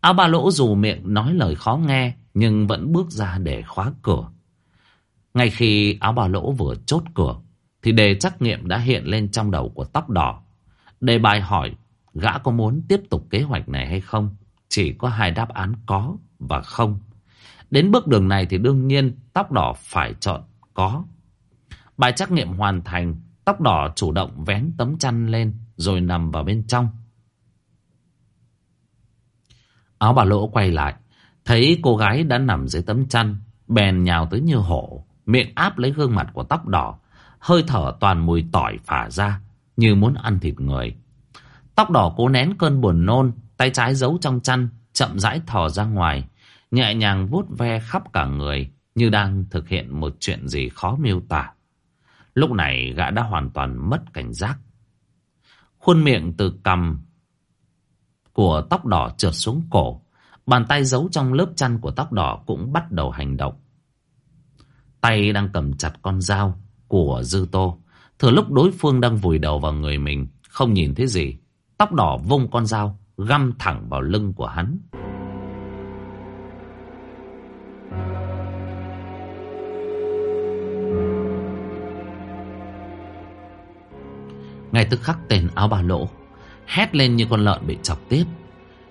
Áo ba lỗ dù miệng nói lời khó nghe nhưng vẫn bước ra để khóa cửa. Ngay khi áo ba lỗ vừa chốt cửa thì đề trắc nghiệm đã hiện lên trong đầu của tóc đỏ. Đề bài hỏi Gã có muốn tiếp tục kế hoạch này hay không? Chỉ có hai đáp án có và không. Đến bước đường này thì đương nhiên tóc đỏ phải chọn có. Bài trắc nghiệm hoàn thành, tóc đỏ chủ động vén tấm chăn lên rồi nằm vào bên trong. Áo bà lỗ quay lại, thấy cô gái đã nằm dưới tấm chăn, bèn nhào tới như hổ, miệng áp lấy gương mặt của tóc đỏ, hơi thở toàn mùi tỏi phả ra, như muốn ăn thịt người. Tóc đỏ cố nén cơn buồn nôn tay trái giấu trong chăn, chậm rãi thò ra ngoài, nhẹ nhàng vuốt ve khắp cả người như đang thực hiện một chuyện gì khó miêu tả. Lúc này gã đã hoàn toàn mất cảnh giác. Khuôn miệng từ cằm của tóc đỏ trượt xuống cổ, bàn tay giấu trong lớp chăn của tóc đỏ cũng bắt đầu hành động. Tay đang cầm chặt con dao của Dư Tô, thừa lúc đối phương đang vùi đầu vào người mình, không nhìn thấy gì. Tóc đỏ vung con dao, găm thẳng vào lưng của hắn. Ngay tức khắc tên áo ba lỗ, Hét lên như con lợn bị chọc tiếp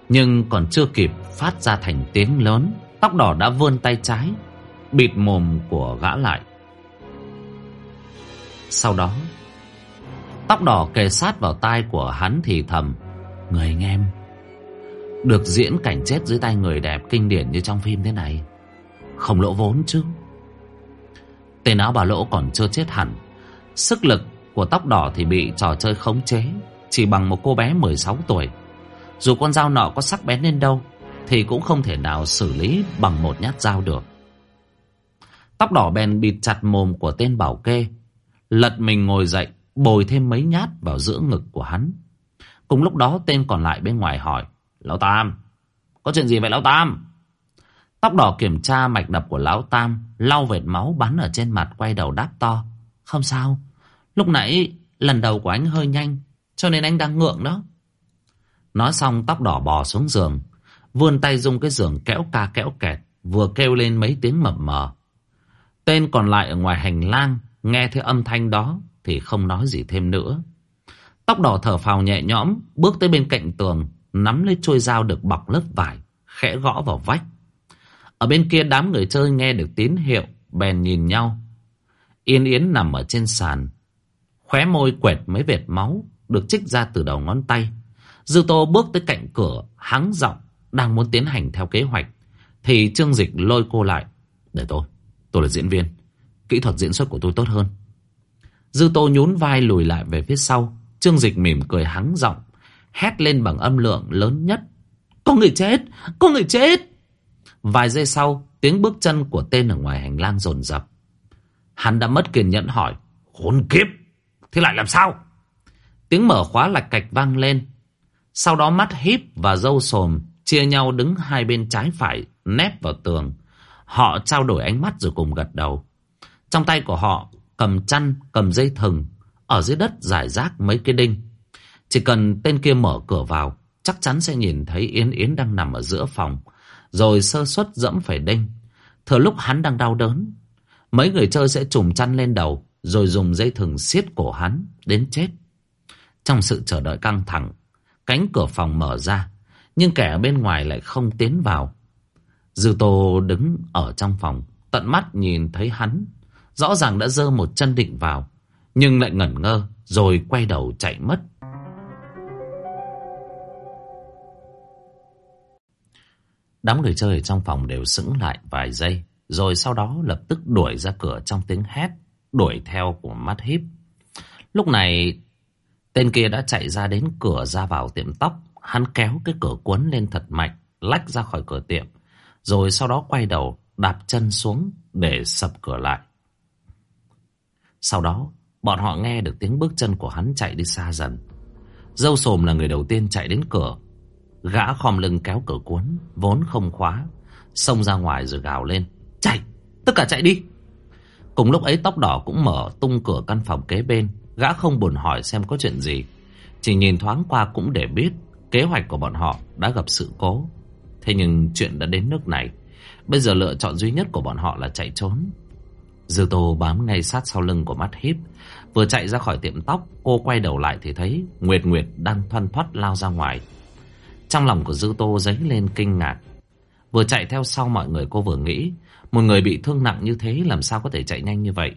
Nhưng còn chưa kịp phát ra thành tiếng lớn, Tóc đỏ đã vươn tay trái, Bịt mồm của gã lại Sau đó, Tóc đỏ kề sát vào tai của hắn thì thầm Người anh em. Được diễn cảnh chết dưới tay người đẹp kinh điển như trong phim thế này. Không lỗ vốn chứ. Tên áo bà lỗ còn chưa chết hẳn. Sức lực của tóc đỏ thì bị trò chơi khống chế. Chỉ bằng một cô bé 16 tuổi. Dù con dao nọ có sắc bén đến đâu, Thì cũng không thể nào xử lý bằng một nhát dao được. Tóc đỏ bèn bịt chặt mồm của tên bảo kê. Lật mình ngồi dậy, Bồi thêm mấy nhát vào giữa ngực của hắn. Cùng lúc đó tên còn lại bên ngoài hỏi, Lão Tam, Có chuyện gì vậy Lão Tam? Tóc đỏ kiểm tra mạch đập của Lão Tam Lau vệt máu bắn ở trên mặt Quay đầu đáp to, Không sao. Lúc nãy lần đầu của anh hơi nhanh, Cho nên anh đang ngượng đó. Nói xong tóc đỏ bò xuống giường, Vươn tay dùng cái giường kéo ca kéo kẹt, Vừa kêu lên mấy tiếng mập mờ. Tên còn lại ở ngoài hành lang Nghe thấy âm thanh đó Thì không nói gì thêm nữa. Tóc đỏ thở phào nhẹ nhõm Bước tới bên cạnh tường Nắm lấy chuôi dao được bọc lớp vải Khẽ gõ vào vách. Ở bên kia đám người chơi nghe được tín hiệu Bèn nhìn nhau. Yên Yến nằm ở trên sàn Khóe môi quẹt mấy vệt máu Được trích ra từ đầu ngón tay. Dư Tô bước tới cạnh cửa Hắng giọng Đang muốn tiến hành theo kế hoạch. Thì Trương Dịch lôi cô lại Để tôi, tôi là diễn viên Kỹ thuật diễn xuất của tôi tốt hơn. Dư Tô nhún vai lùi lại về phía sau. Trương Dịch mỉm cười hắng giọng Hét lên bằng âm lượng lớn nhất Có người chết, có người chết Vài giây sau Tiếng bước chân của tên ở ngoài hành lang rồn rập. Hắn đã mất kiên nhẫn hỏi Khốn kiếp Thế lại làm sao? Tiếng mở khóa lạch cạch vang lên. Sau đó mắt híp và dâu sồm chia nhau đứng hai bên trái phải nép vào tường. Họ trao đổi ánh mắt rồi cùng gật đầu. Trong tay của họ cầm chăn, cầm dây thừng. Ở dưới đất giải rác mấy cái đinh. Chỉ cần tên kia mở cửa vào, chắc chắn sẽ nhìn thấy Yến Yến đang nằm ở giữa phòng. Rồi sơ suất dẫm phải đinh. Thừa lúc hắn đang đau đớn, mấy người chơi sẽ trùm chăn lên đầu rồi dùng dây thừng siết cổ hắn đến chết. Trong sự chờ đợi căng thẳng, cánh cửa phòng mở ra, nhưng kẻ ở bên ngoài lại không tiến vào. Dư Tô đứng ở trong phòng, tận mắt nhìn thấy hắn, rõ ràng đã giơ một chân định vào, nhưng lại ngẩn ngơ rồi quay đầu chạy mất. Đám người chơi ở trong phòng đều sững lại vài giây, rồi sau đó lập tức đuổi ra cửa trong tiếng hét đuổi theo của mắt híp. Lúc này, tên kia đã chạy ra đến cửa ra vào tiệm tóc. Hắn kéo cái cửa cuốn lên thật mạnh, lách ra khỏi cửa tiệm. Rồi sau đó quay đầu, đạp chân xuống để sập cửa lại. Sau đó, bọn họ nghe được tiếng bước chân của hắn chạy đi xa dần. Dâu sồm là người đầu tiên chạy đến cửa. Gã khom lưng kéo cửa cuốn, vốn không khóa. Xông ra ngoài rồi gào lên. Chạy! Tất cả chạy đi! Cùng lúc ấy tóc đỏ cũng mở tung cửa căn phòng kế bên. Gã không buồn hỏi xem có chuyện gì. Chỉ nhìn thoáng qua cũng để biết kế hoạch của bọn họ đã gặp sự cố. Thế nhưng chuyện đã đến nước này. Bây giờ lựa chọn duy nhất của bọn họ là chạy trốn. Dư Tô bám ngay sát sau lưng của mắt híp. Vừa chạy ra khỏi tiệm tóc, cô quay đầu lại thì thấy Nguyệt Nguyệt đang thoăn thoắt lao ra ngoài. Trong lòng của Dư Tô dấy lên kinh ngạc. Vừa chạy theo sau mọi người cô vừa nghĩ một người bị thương nặng như thế làm sao có thể chạy nhanh như vậy?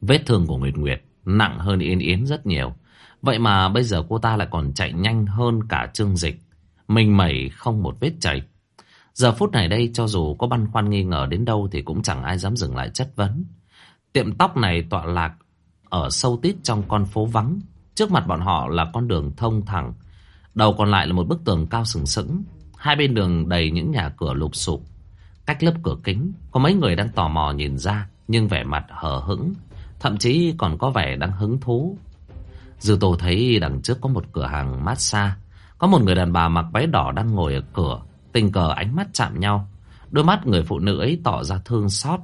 Vết thương của Nguyệt Nguyệt nặng hơn Yên Yến rất nhiều. Vậy mà bây giờ cô ta lại còn chạy nhanh hơn cả Trương Dịch. Mình mẩy không một vết chảy. Giờ phút này đây cho dù có băn khoăn nghi ngờ đến đâu thì cũng chẳng ai dám dừng lại chất vấn. Tiệm tóc này tọa lạc ở sâu tít trong con phố vắng. Trước mặt bọn họ là con đường thông thẳng. Đầu còn lại là một bức tường cao sừng sững. Hai bên đường đầy những nhà cửa lụp sụp. Cách lớp cửa kính, có mấy người đang tò mò nhìn ra, nhưng vẻ mặt hờ hững. Thậm chí còn có vẻ đang hứng thú. Dư Tô thấy đằng trước có một cửa hàng massage. Có một người đàn bà mặc váy đỏ đang ngồi ở cửa. Tình cờ ánh mắt chạm nhau. Đôi mắt người phụ nữ ấy tỏ ra thương xót.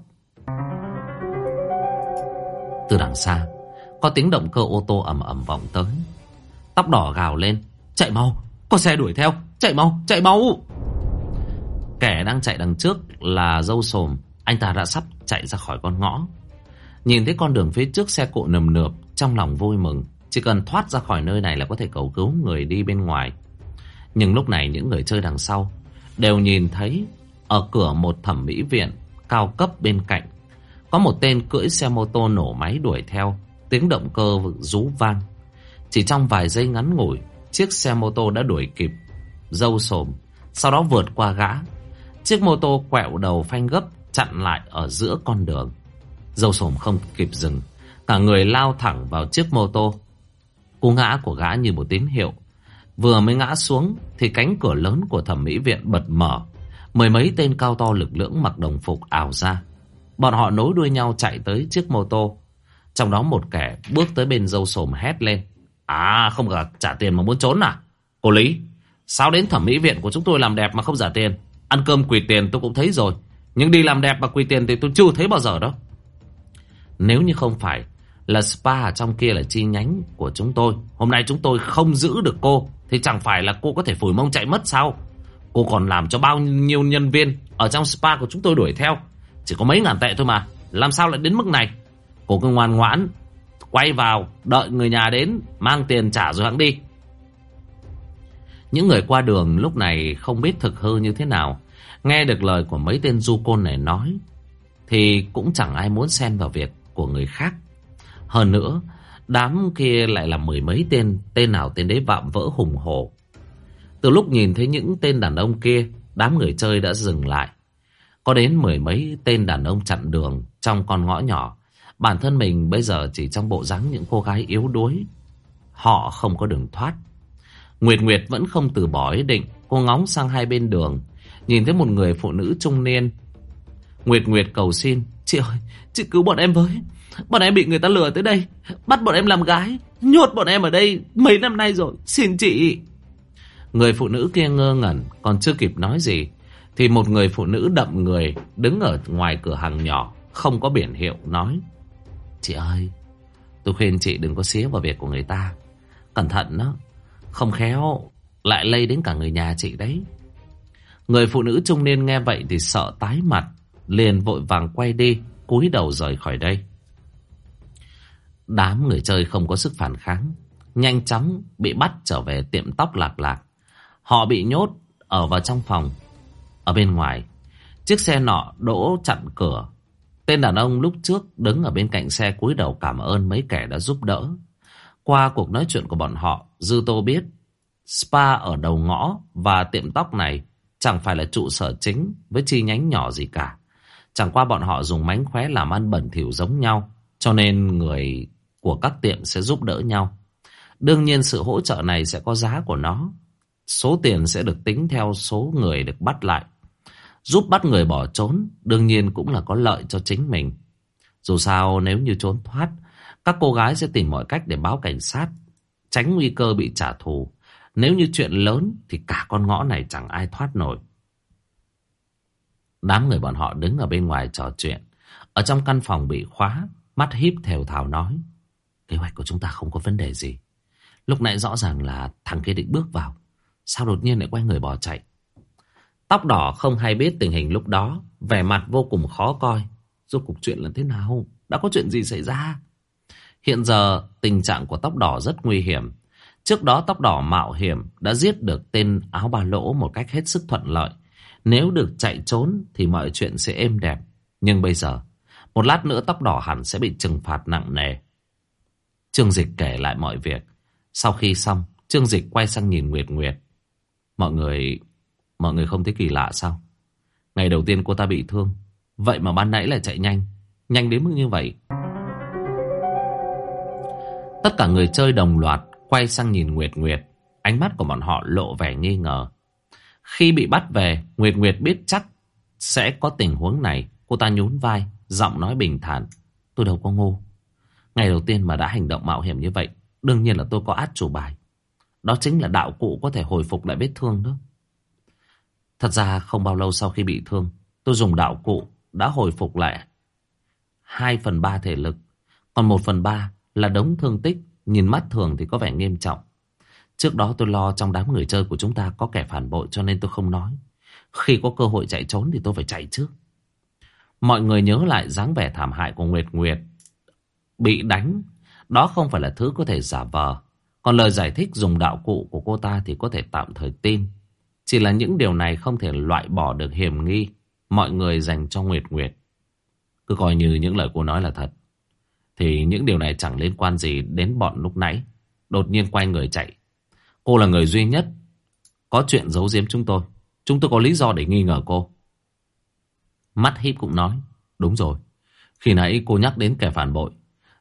Từ đằng xa, có tiếng động cơ ô tô ầm ầm vọng tới. Tóc đỏ gào lên. Chạy mau, có xe đuổi theo. Chạy mau, chạy mau. Kẻ đang chạy đằng trước là dâu sồm. Anh ta đã sắp chạy ra khỏi con ngõ. Nhìn thấy con đường phía trước xe cộ nầm nượp, trong lòng vui mừng. Chỉ cần thoát ra khỏi nơi này là có thể cầu cứu người đi bên ngoài. Nhưng lúc này những người chơi đằng sau đều nhìn thấy ở cửa một thẩm mỹ viện cao cấp bên cạnh có một tên cưỡi xe mô tô nổ máy đuổi theo, tiếng động cơ rú vang. Chỉ trong vài giây ngắn ngủi, chiếc xe mô tô đã đuổi kịp, dâu sồm, sau đó vượt qua gã. Chiếc mô tô quẹo đầu phanh gấp, chặn lại ở giữa con đường. Dâu sồm không kịp dừng, cả người lao thẳng vào chiếc mô tô. Cú ngã của gã như một tín hiệu. Vừa mới ngã xuống thì cánh cửa lớn của thẩm mỹ viện bật mở. Mười mấy tên cao to lực lưỡng mặc đồng phục ảo ra. Bọn họ nối đuôi nhau chạy tới chiếc mô tô. Trong đó một kẻ bước tới bên dâu sồm hét lên. À không cả trả tiền mà muốn trốn à? Cô Lý, sao đến thẩm mỹ viện của chúng tôi làm đẹp mà không trả tiền? Ăn cơm quỳ tiền tôi cũng thấy rồi. Nhưng đi làm đẹp mà quỳ tiền thì tôi chưa thấy bao giờ đâu. Nếu như không phải là spa ở trong kia là chi nhánh của chúng tôi. Hôm nay chúng tôi không giữ được cô. Thì chẳng phải là cô có thể phủi mông chạy mất sao? Cô còn làm cho bao nhiêu nhân viên ở trong spa của chúng tôi đuổi theo. Chỉ có mấy ngàn tệ thôi mà Làm sao lại đến mức này Cô cứ ngoan ngoãn, Quay vào đợi người nhà đến, Mang tiền trả rồi hắn đi. Những người qua đường lúc này Không biết thực hư như thế nào, Nghe được lời của mấy tên du côn này nói, Thì cũng chẳng ai muốn xen vào việc Của người khác. Hơn nữa, Đám kia lại là mười mấy tên Tên nào tên đấy vạm vỡ hùng hổ. Từ lúc nhìn thấy những tên đàn ông kia, Đám người chơi đã dừng lại. Có đến mười mấy tên đàn ông chặn đường trong con ngõ nhỏ. Bản thân mình bây giờ chỉ trong bộ dáng những cô gái yếu đuối. Họ không có đường thoát. Nguyệt Nguyệt vẫn không từ bỏ ý định. Cô ngóng sang hai bên đường. Nhìn thấy một người phụ nữ trung niên. Nguyệt Nguyệt cầu xin. Chị ơi, chị cứu bọn em với. Bọn em bị người ta lừa tới đây. Bắt bọn em làm gái. Nhốt bọn em ở đây mấy năm nay rồi. Xin chị. Người phụ nữ kia ngơ ngẩn. Còn chưa kịp nói gì thì một người phụ nữ đậm người đứng ở ngoài cửa hàng nhỏ, không có biển hiệu, nói. Chị ơi, tôi khuyên chị đừng có xía vào việc của người ta. Cẩn thận đó, không khéo lại lây đến cả người nhà chị đấy. Người phụ nữ trung niên nghe vậy thì sợ tái mặt, liền vội vàng quay đi, cúi đầu rời khỏi đây. Đám người chơi không có sức phản kháng, nhanh chóng bị bắt trở về tiệm tóc lạc lạc. Họ bị nhốt ở vào trong phòng ở bên ngoài, chiếc xe nọ đỗ chặn cửa. Tên đàn ông lúc trước đứng ở bên cạnh xe cúi đầu cảm ơn mấy kẻ đã giúp đỡ. Qua cuộc nói chuyện của bọn họ, Dư Tô biết spa ở đầu ngõ và tiệm tóc này chẳng phải là trụ sở chính với chi nhánh nhỏ gì cả. Chẳng qua bọn họ dùng mánh khóe làm ăn bẩn thỉu giống nhau, cho nên người của các tiệm sẽ giúp đỡ nhau. Đương nhiên sự hỗ trợ này sẽ có giá của nó. Số tiền sẽ được tính theo số người được bắt lại. Giúp bắt người bỏ trốn đương nhiên cũng là có lợi cho chính mình. Dù sao nếu như trốn thoát, các cô gái sẽ tìm mọi cách để báo cảnh sát, tránh nguy cơ bị trả thù. Nếu như chuyện lớn thì cả con ngõ này chẳng ai thoát nổi. Đám người bọn họ đứng ở bên ngoài trò chuyện. Ở trong căn phòng bị khóa, mắt híp thều thào nói. Kế hoạch của chúng ta không có vấn đề gì. Lúc nãy rõ ràng là thằng kia định bước vào. Sao đột nhiên lại quay người bỏ chạy? Tóc đỏ không hay biết tình hình lúc đó, vẻ mặt vô cùng khó coi. Rốt cuộc chuyện là thế nào? Đã có chuyện gì xảy ra? Hiện giờ tình trạng của tóc đỏ rất nguy hiểm. Trước đó tóc đỏ mạo hiểm đã giết được tên áo ba lỗ một cách hết sức thuận lợi. Nếu được chạy trốn thì mọi chuyện sẽ êm đẹp. Nhưng bây giờ, một lát nữa tóc đỏ hẳn sẽ bị trừng phạt nặng nề. Trương Dịch kể lại mọi việc. Sau khi xong, Trương Dịch quay sang nhìn Nguyệt Nguyệt. Mọi người Mọi người không thấy kỳ lạ sao Ngày đầu tiên cô ta bị thương Vậy mà ban nãy lại chạy nhanh Nhanh đến mức như vậy Tất cả người chơi đồng loạt Quay sang nhìn Nguyệt Nguyệt Ánh mắt của bọn họ lộ vẻ nghi ngờ. Khi bị bắt về, Nguyệt Nguyệt biết chắc sẽ có tình huống này. Cô ta nhún vai, giọng nói bình thản. Tôi đâu có ngu. Ngày đầu tiên mà đã hành động mạo hiểm như vậy, đương nhiên là tôi có át chủ bài. Đó chính là đạo cụ có thể hồi phục lại vết thương đó. Thật ra không bao lâu sau khi bị thương, tôi dùng đạo cụ đã hồi phục lại 2 phần 3 thể lực. Còn 1 phần 3 là đống thương tích, nhìn mắt thường thì có vẻ nghiêm trọng. Trước đó tôi lo trong đám người chơi của chúng ta có kẻ phản bội cho nên tôi không nói. Khi có cơ hội chạy trốn thì tôi phải chạy trước. Mọi người nhớ lại dáng vẻ thảm hại của Nguyệt Nguyệt. Bị đánh, đó không phải là thứ có thể giả vờ. Còn lời giải thích dùng đạo cụ của cô ta thì có thể tạm thời tin. Chỉ là những điều này không thể loại bỏ được hiểm nghi mọi người dành cho Nguyệt Nguyệt. Cứ coi như những lời cô nói là thật. Thì những điều này chẳng liên quan gì đến bọn lúc nãy. Đột nhiên quay người chạy. Cô là người duy nhất có chuyện giấu giếm chúng tôi. Chúng tôi có lý do để nghi ngờ cô. Mắt híp cũng nói. Đúng rồi. Khi nãy cô nhắc đến kẻ phản bội.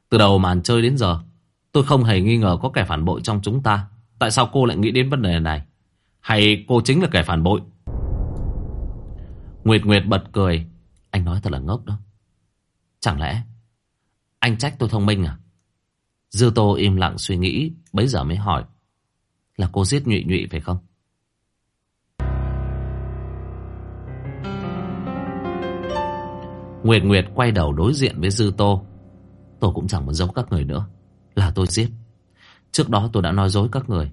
Từ đầu màn chơi đến giờ, tôi không hề nghi ngờ có kẻ phản bội trong chúng ta. Tại sao cô lại nghĩ đến vấn đề này? Hay cô chính là kẻ phản bội? Nguyệt Nguyệt bật cười. Anh nói thật là ngốc đó. Chẳng lẽ anh trách tôi thông minh à? Dư Tô im lặng suy nghĩ, bấy giờ mới hỏi. Là cô giết nhụy nhụy phải không? Nguyệt Nguyệt quay đầu đối diện với Dư Tô. Tôi cũng chẳng muốn giống các người nữa. Là tôi giết. Trước đó tôi đã nói dối các người.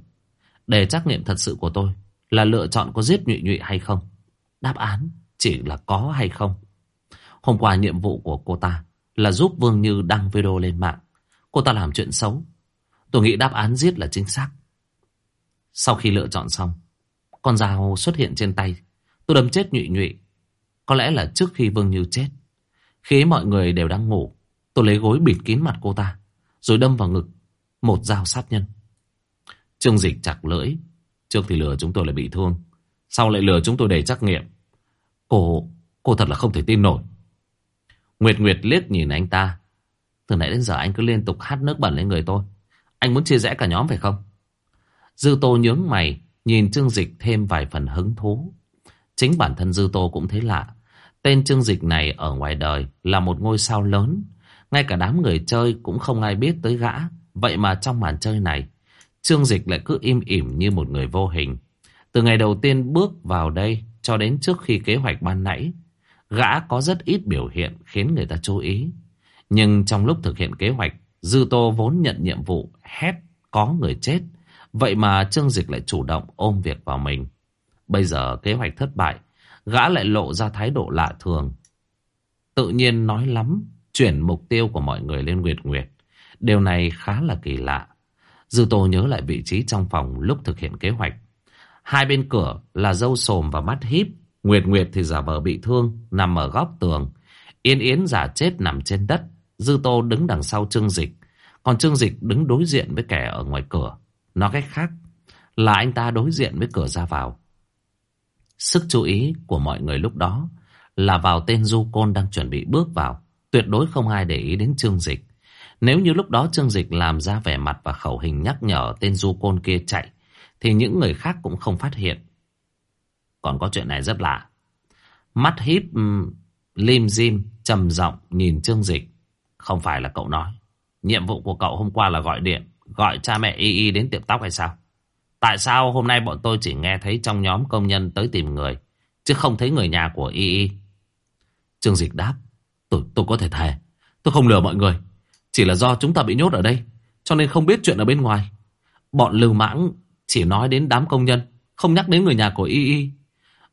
Để trắc nghiệm thật sự của tôi là lựa chọn có giết nhụy nhụy hay không. Đáp án chỉ là có hay không. Hôm qua nhiệm vụ của cô ta là giúp Vương Như đăng video lên mạng. Cô ta làm chuyện xấu. Tôi nghĩ đáp án giết là chính xác. Sau khi lựa chọn xong, con dao xuất hiện trên tay. Tôi đâm chết nhụy nhụy. Có lẽ là trước khi Vương Như chết. Khi mọi người đều đang ngủ, tôi lấy gối bịt kín mặt cô ta, rồi đâm vào ngực một dao sát nhân. Trương Dịch chặt lưỡi. Trước thì lừa chúng tôi là bị thương. Sau lại lừa chúng tôi để trắc nghiệm. Cô, cô thật là không thể tin nổi. Nguyệt Nguyệt liếc nhìn anh ta. Từ nãy đến giờ anh cứ liên tục hát nước bẩn lên người tôi. Anh muốn chia rẽ cả nhóm phải không? Dư Tô nhướng mày, nhìn Trương Dịch thêm vài phần hứng thú. Chính bản thân Dư Tô cũng thấy lạ. Tên Trương Dịch này ở ngoài đời là một ngôi sao lớn. Ngay cả đám người chơi cũng không ai biết tới gã. Vậy mà trong màn chơi này, Trương Dịch lại cứ im ỉm như một người vô hình. Từ ngày đầu tiên bước vào đây cho đến trước khi kế hoạch ban nãy, gã có rất ít biểu hiện khiến người ta chú ý. Nhưng trong lúc thực hiện kế hoạch, Dư Tô vốn nhận nhiệm vụ hét có người chết. Vậy mà Trương Dịch lại chủ động ôm việc vào mình. Bây giờ kế hoạch thất bại, gã lại lộ ra thái độ lạ thường. Tự nhiên nói lắm, chuyển mục tiêu của mọi người lên Nguyệt Nguyệt. Điều này khá là kỳ lạ. Dư Tô nhớ lại vị trí trong phòng lúc thực hiện kế hoạch. Hai bên cửa là dâu sồm và mắt híp. Nguyệt Nguyệt thì giả vờ bị thương, nằm ở góc tường. Yên Yến giả chết nằm trên đất. Dư Tô đứng đằng sau Trương Dịch. Còn Trương Dịch đứng đối diện với kẻ ở ngoài cửa. Nói cách khác là anh ta đối diện với cửa ra vào. Sức chú ý của mọi người lúc đó là vào tên Du Côn đang chuẩn bị bước vào. Tuyệt đối không ai để ý đến Trương Dịch. Nếu như lúc đó Trương Dịch làm ra vẻ mặt và khẩu hình nhắc nhở tên Du Côn kia chạy, thì những người khác cũng không phát hiện. Còn có chuyện này rất lạ. Mắt híp lim dim, trầm giọng nhìn Trương Dịch. Không phải là cậu nói. Nhiệm vụ của cậu hôm qua là gọi điện, gọi cha mẹ Y Y đến tiệm tóc hay sao? Tại sao hôm nay bọn tôi chỉ nghe thấy trong nhóm công nhân tới tìm người, chứ không thấy người nhà của Y Y? Trương Dịch đáp. Tôi, tôi có thể thề. Tôi không lừa mọi người. Chỉ là do chúng ta bị nhốt ở đây, cho nên không biết chuyện ở bên ngoài. Bọn lưu mãng chỉ nói đến đám công nhân, không nhắc đến người nhà của Y Y.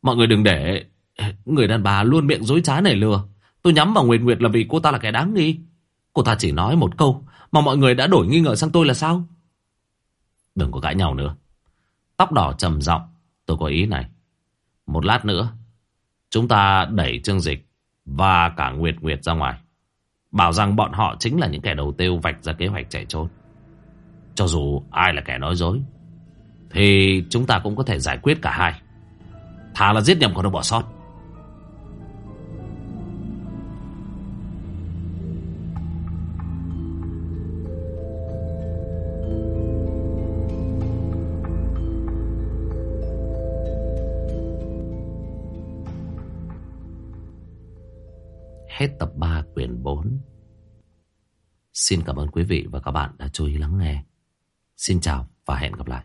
Mọi người đừng để eh, người đàn bà luôn miệng dối trá này lừa. Tôi nhắm vào Nguyệt Nguyệt là vì cô ta là kẻ đáng nghi. Cô ta chỉ nói một câu mà mọi người đã đổi nghi ngờ sang tôi là sao? Đừng có cãi nhau nữa. Tóc đỏ trầm giọng, tôi có ý này. Một lát nữa, chúng ta đẩy Trương Dịch và cả Nguyệt Nguyệt ra ngoài. Bảo rằng bọn họ chính là những kẻ đầu tiêu vạch ra kế hoạch chạy trốn. Cho dù ai là kẻ nói dối, thì chúng ta cũng có thể giải quyết cả hai. Thà là giết nhầm còn đâu bỏ sót. Hết tập 3 quyển 4 Xin cảm ơn quý vị và các bạn đã chú ý lắng nghe. Xin chào và hẹn gặp lại.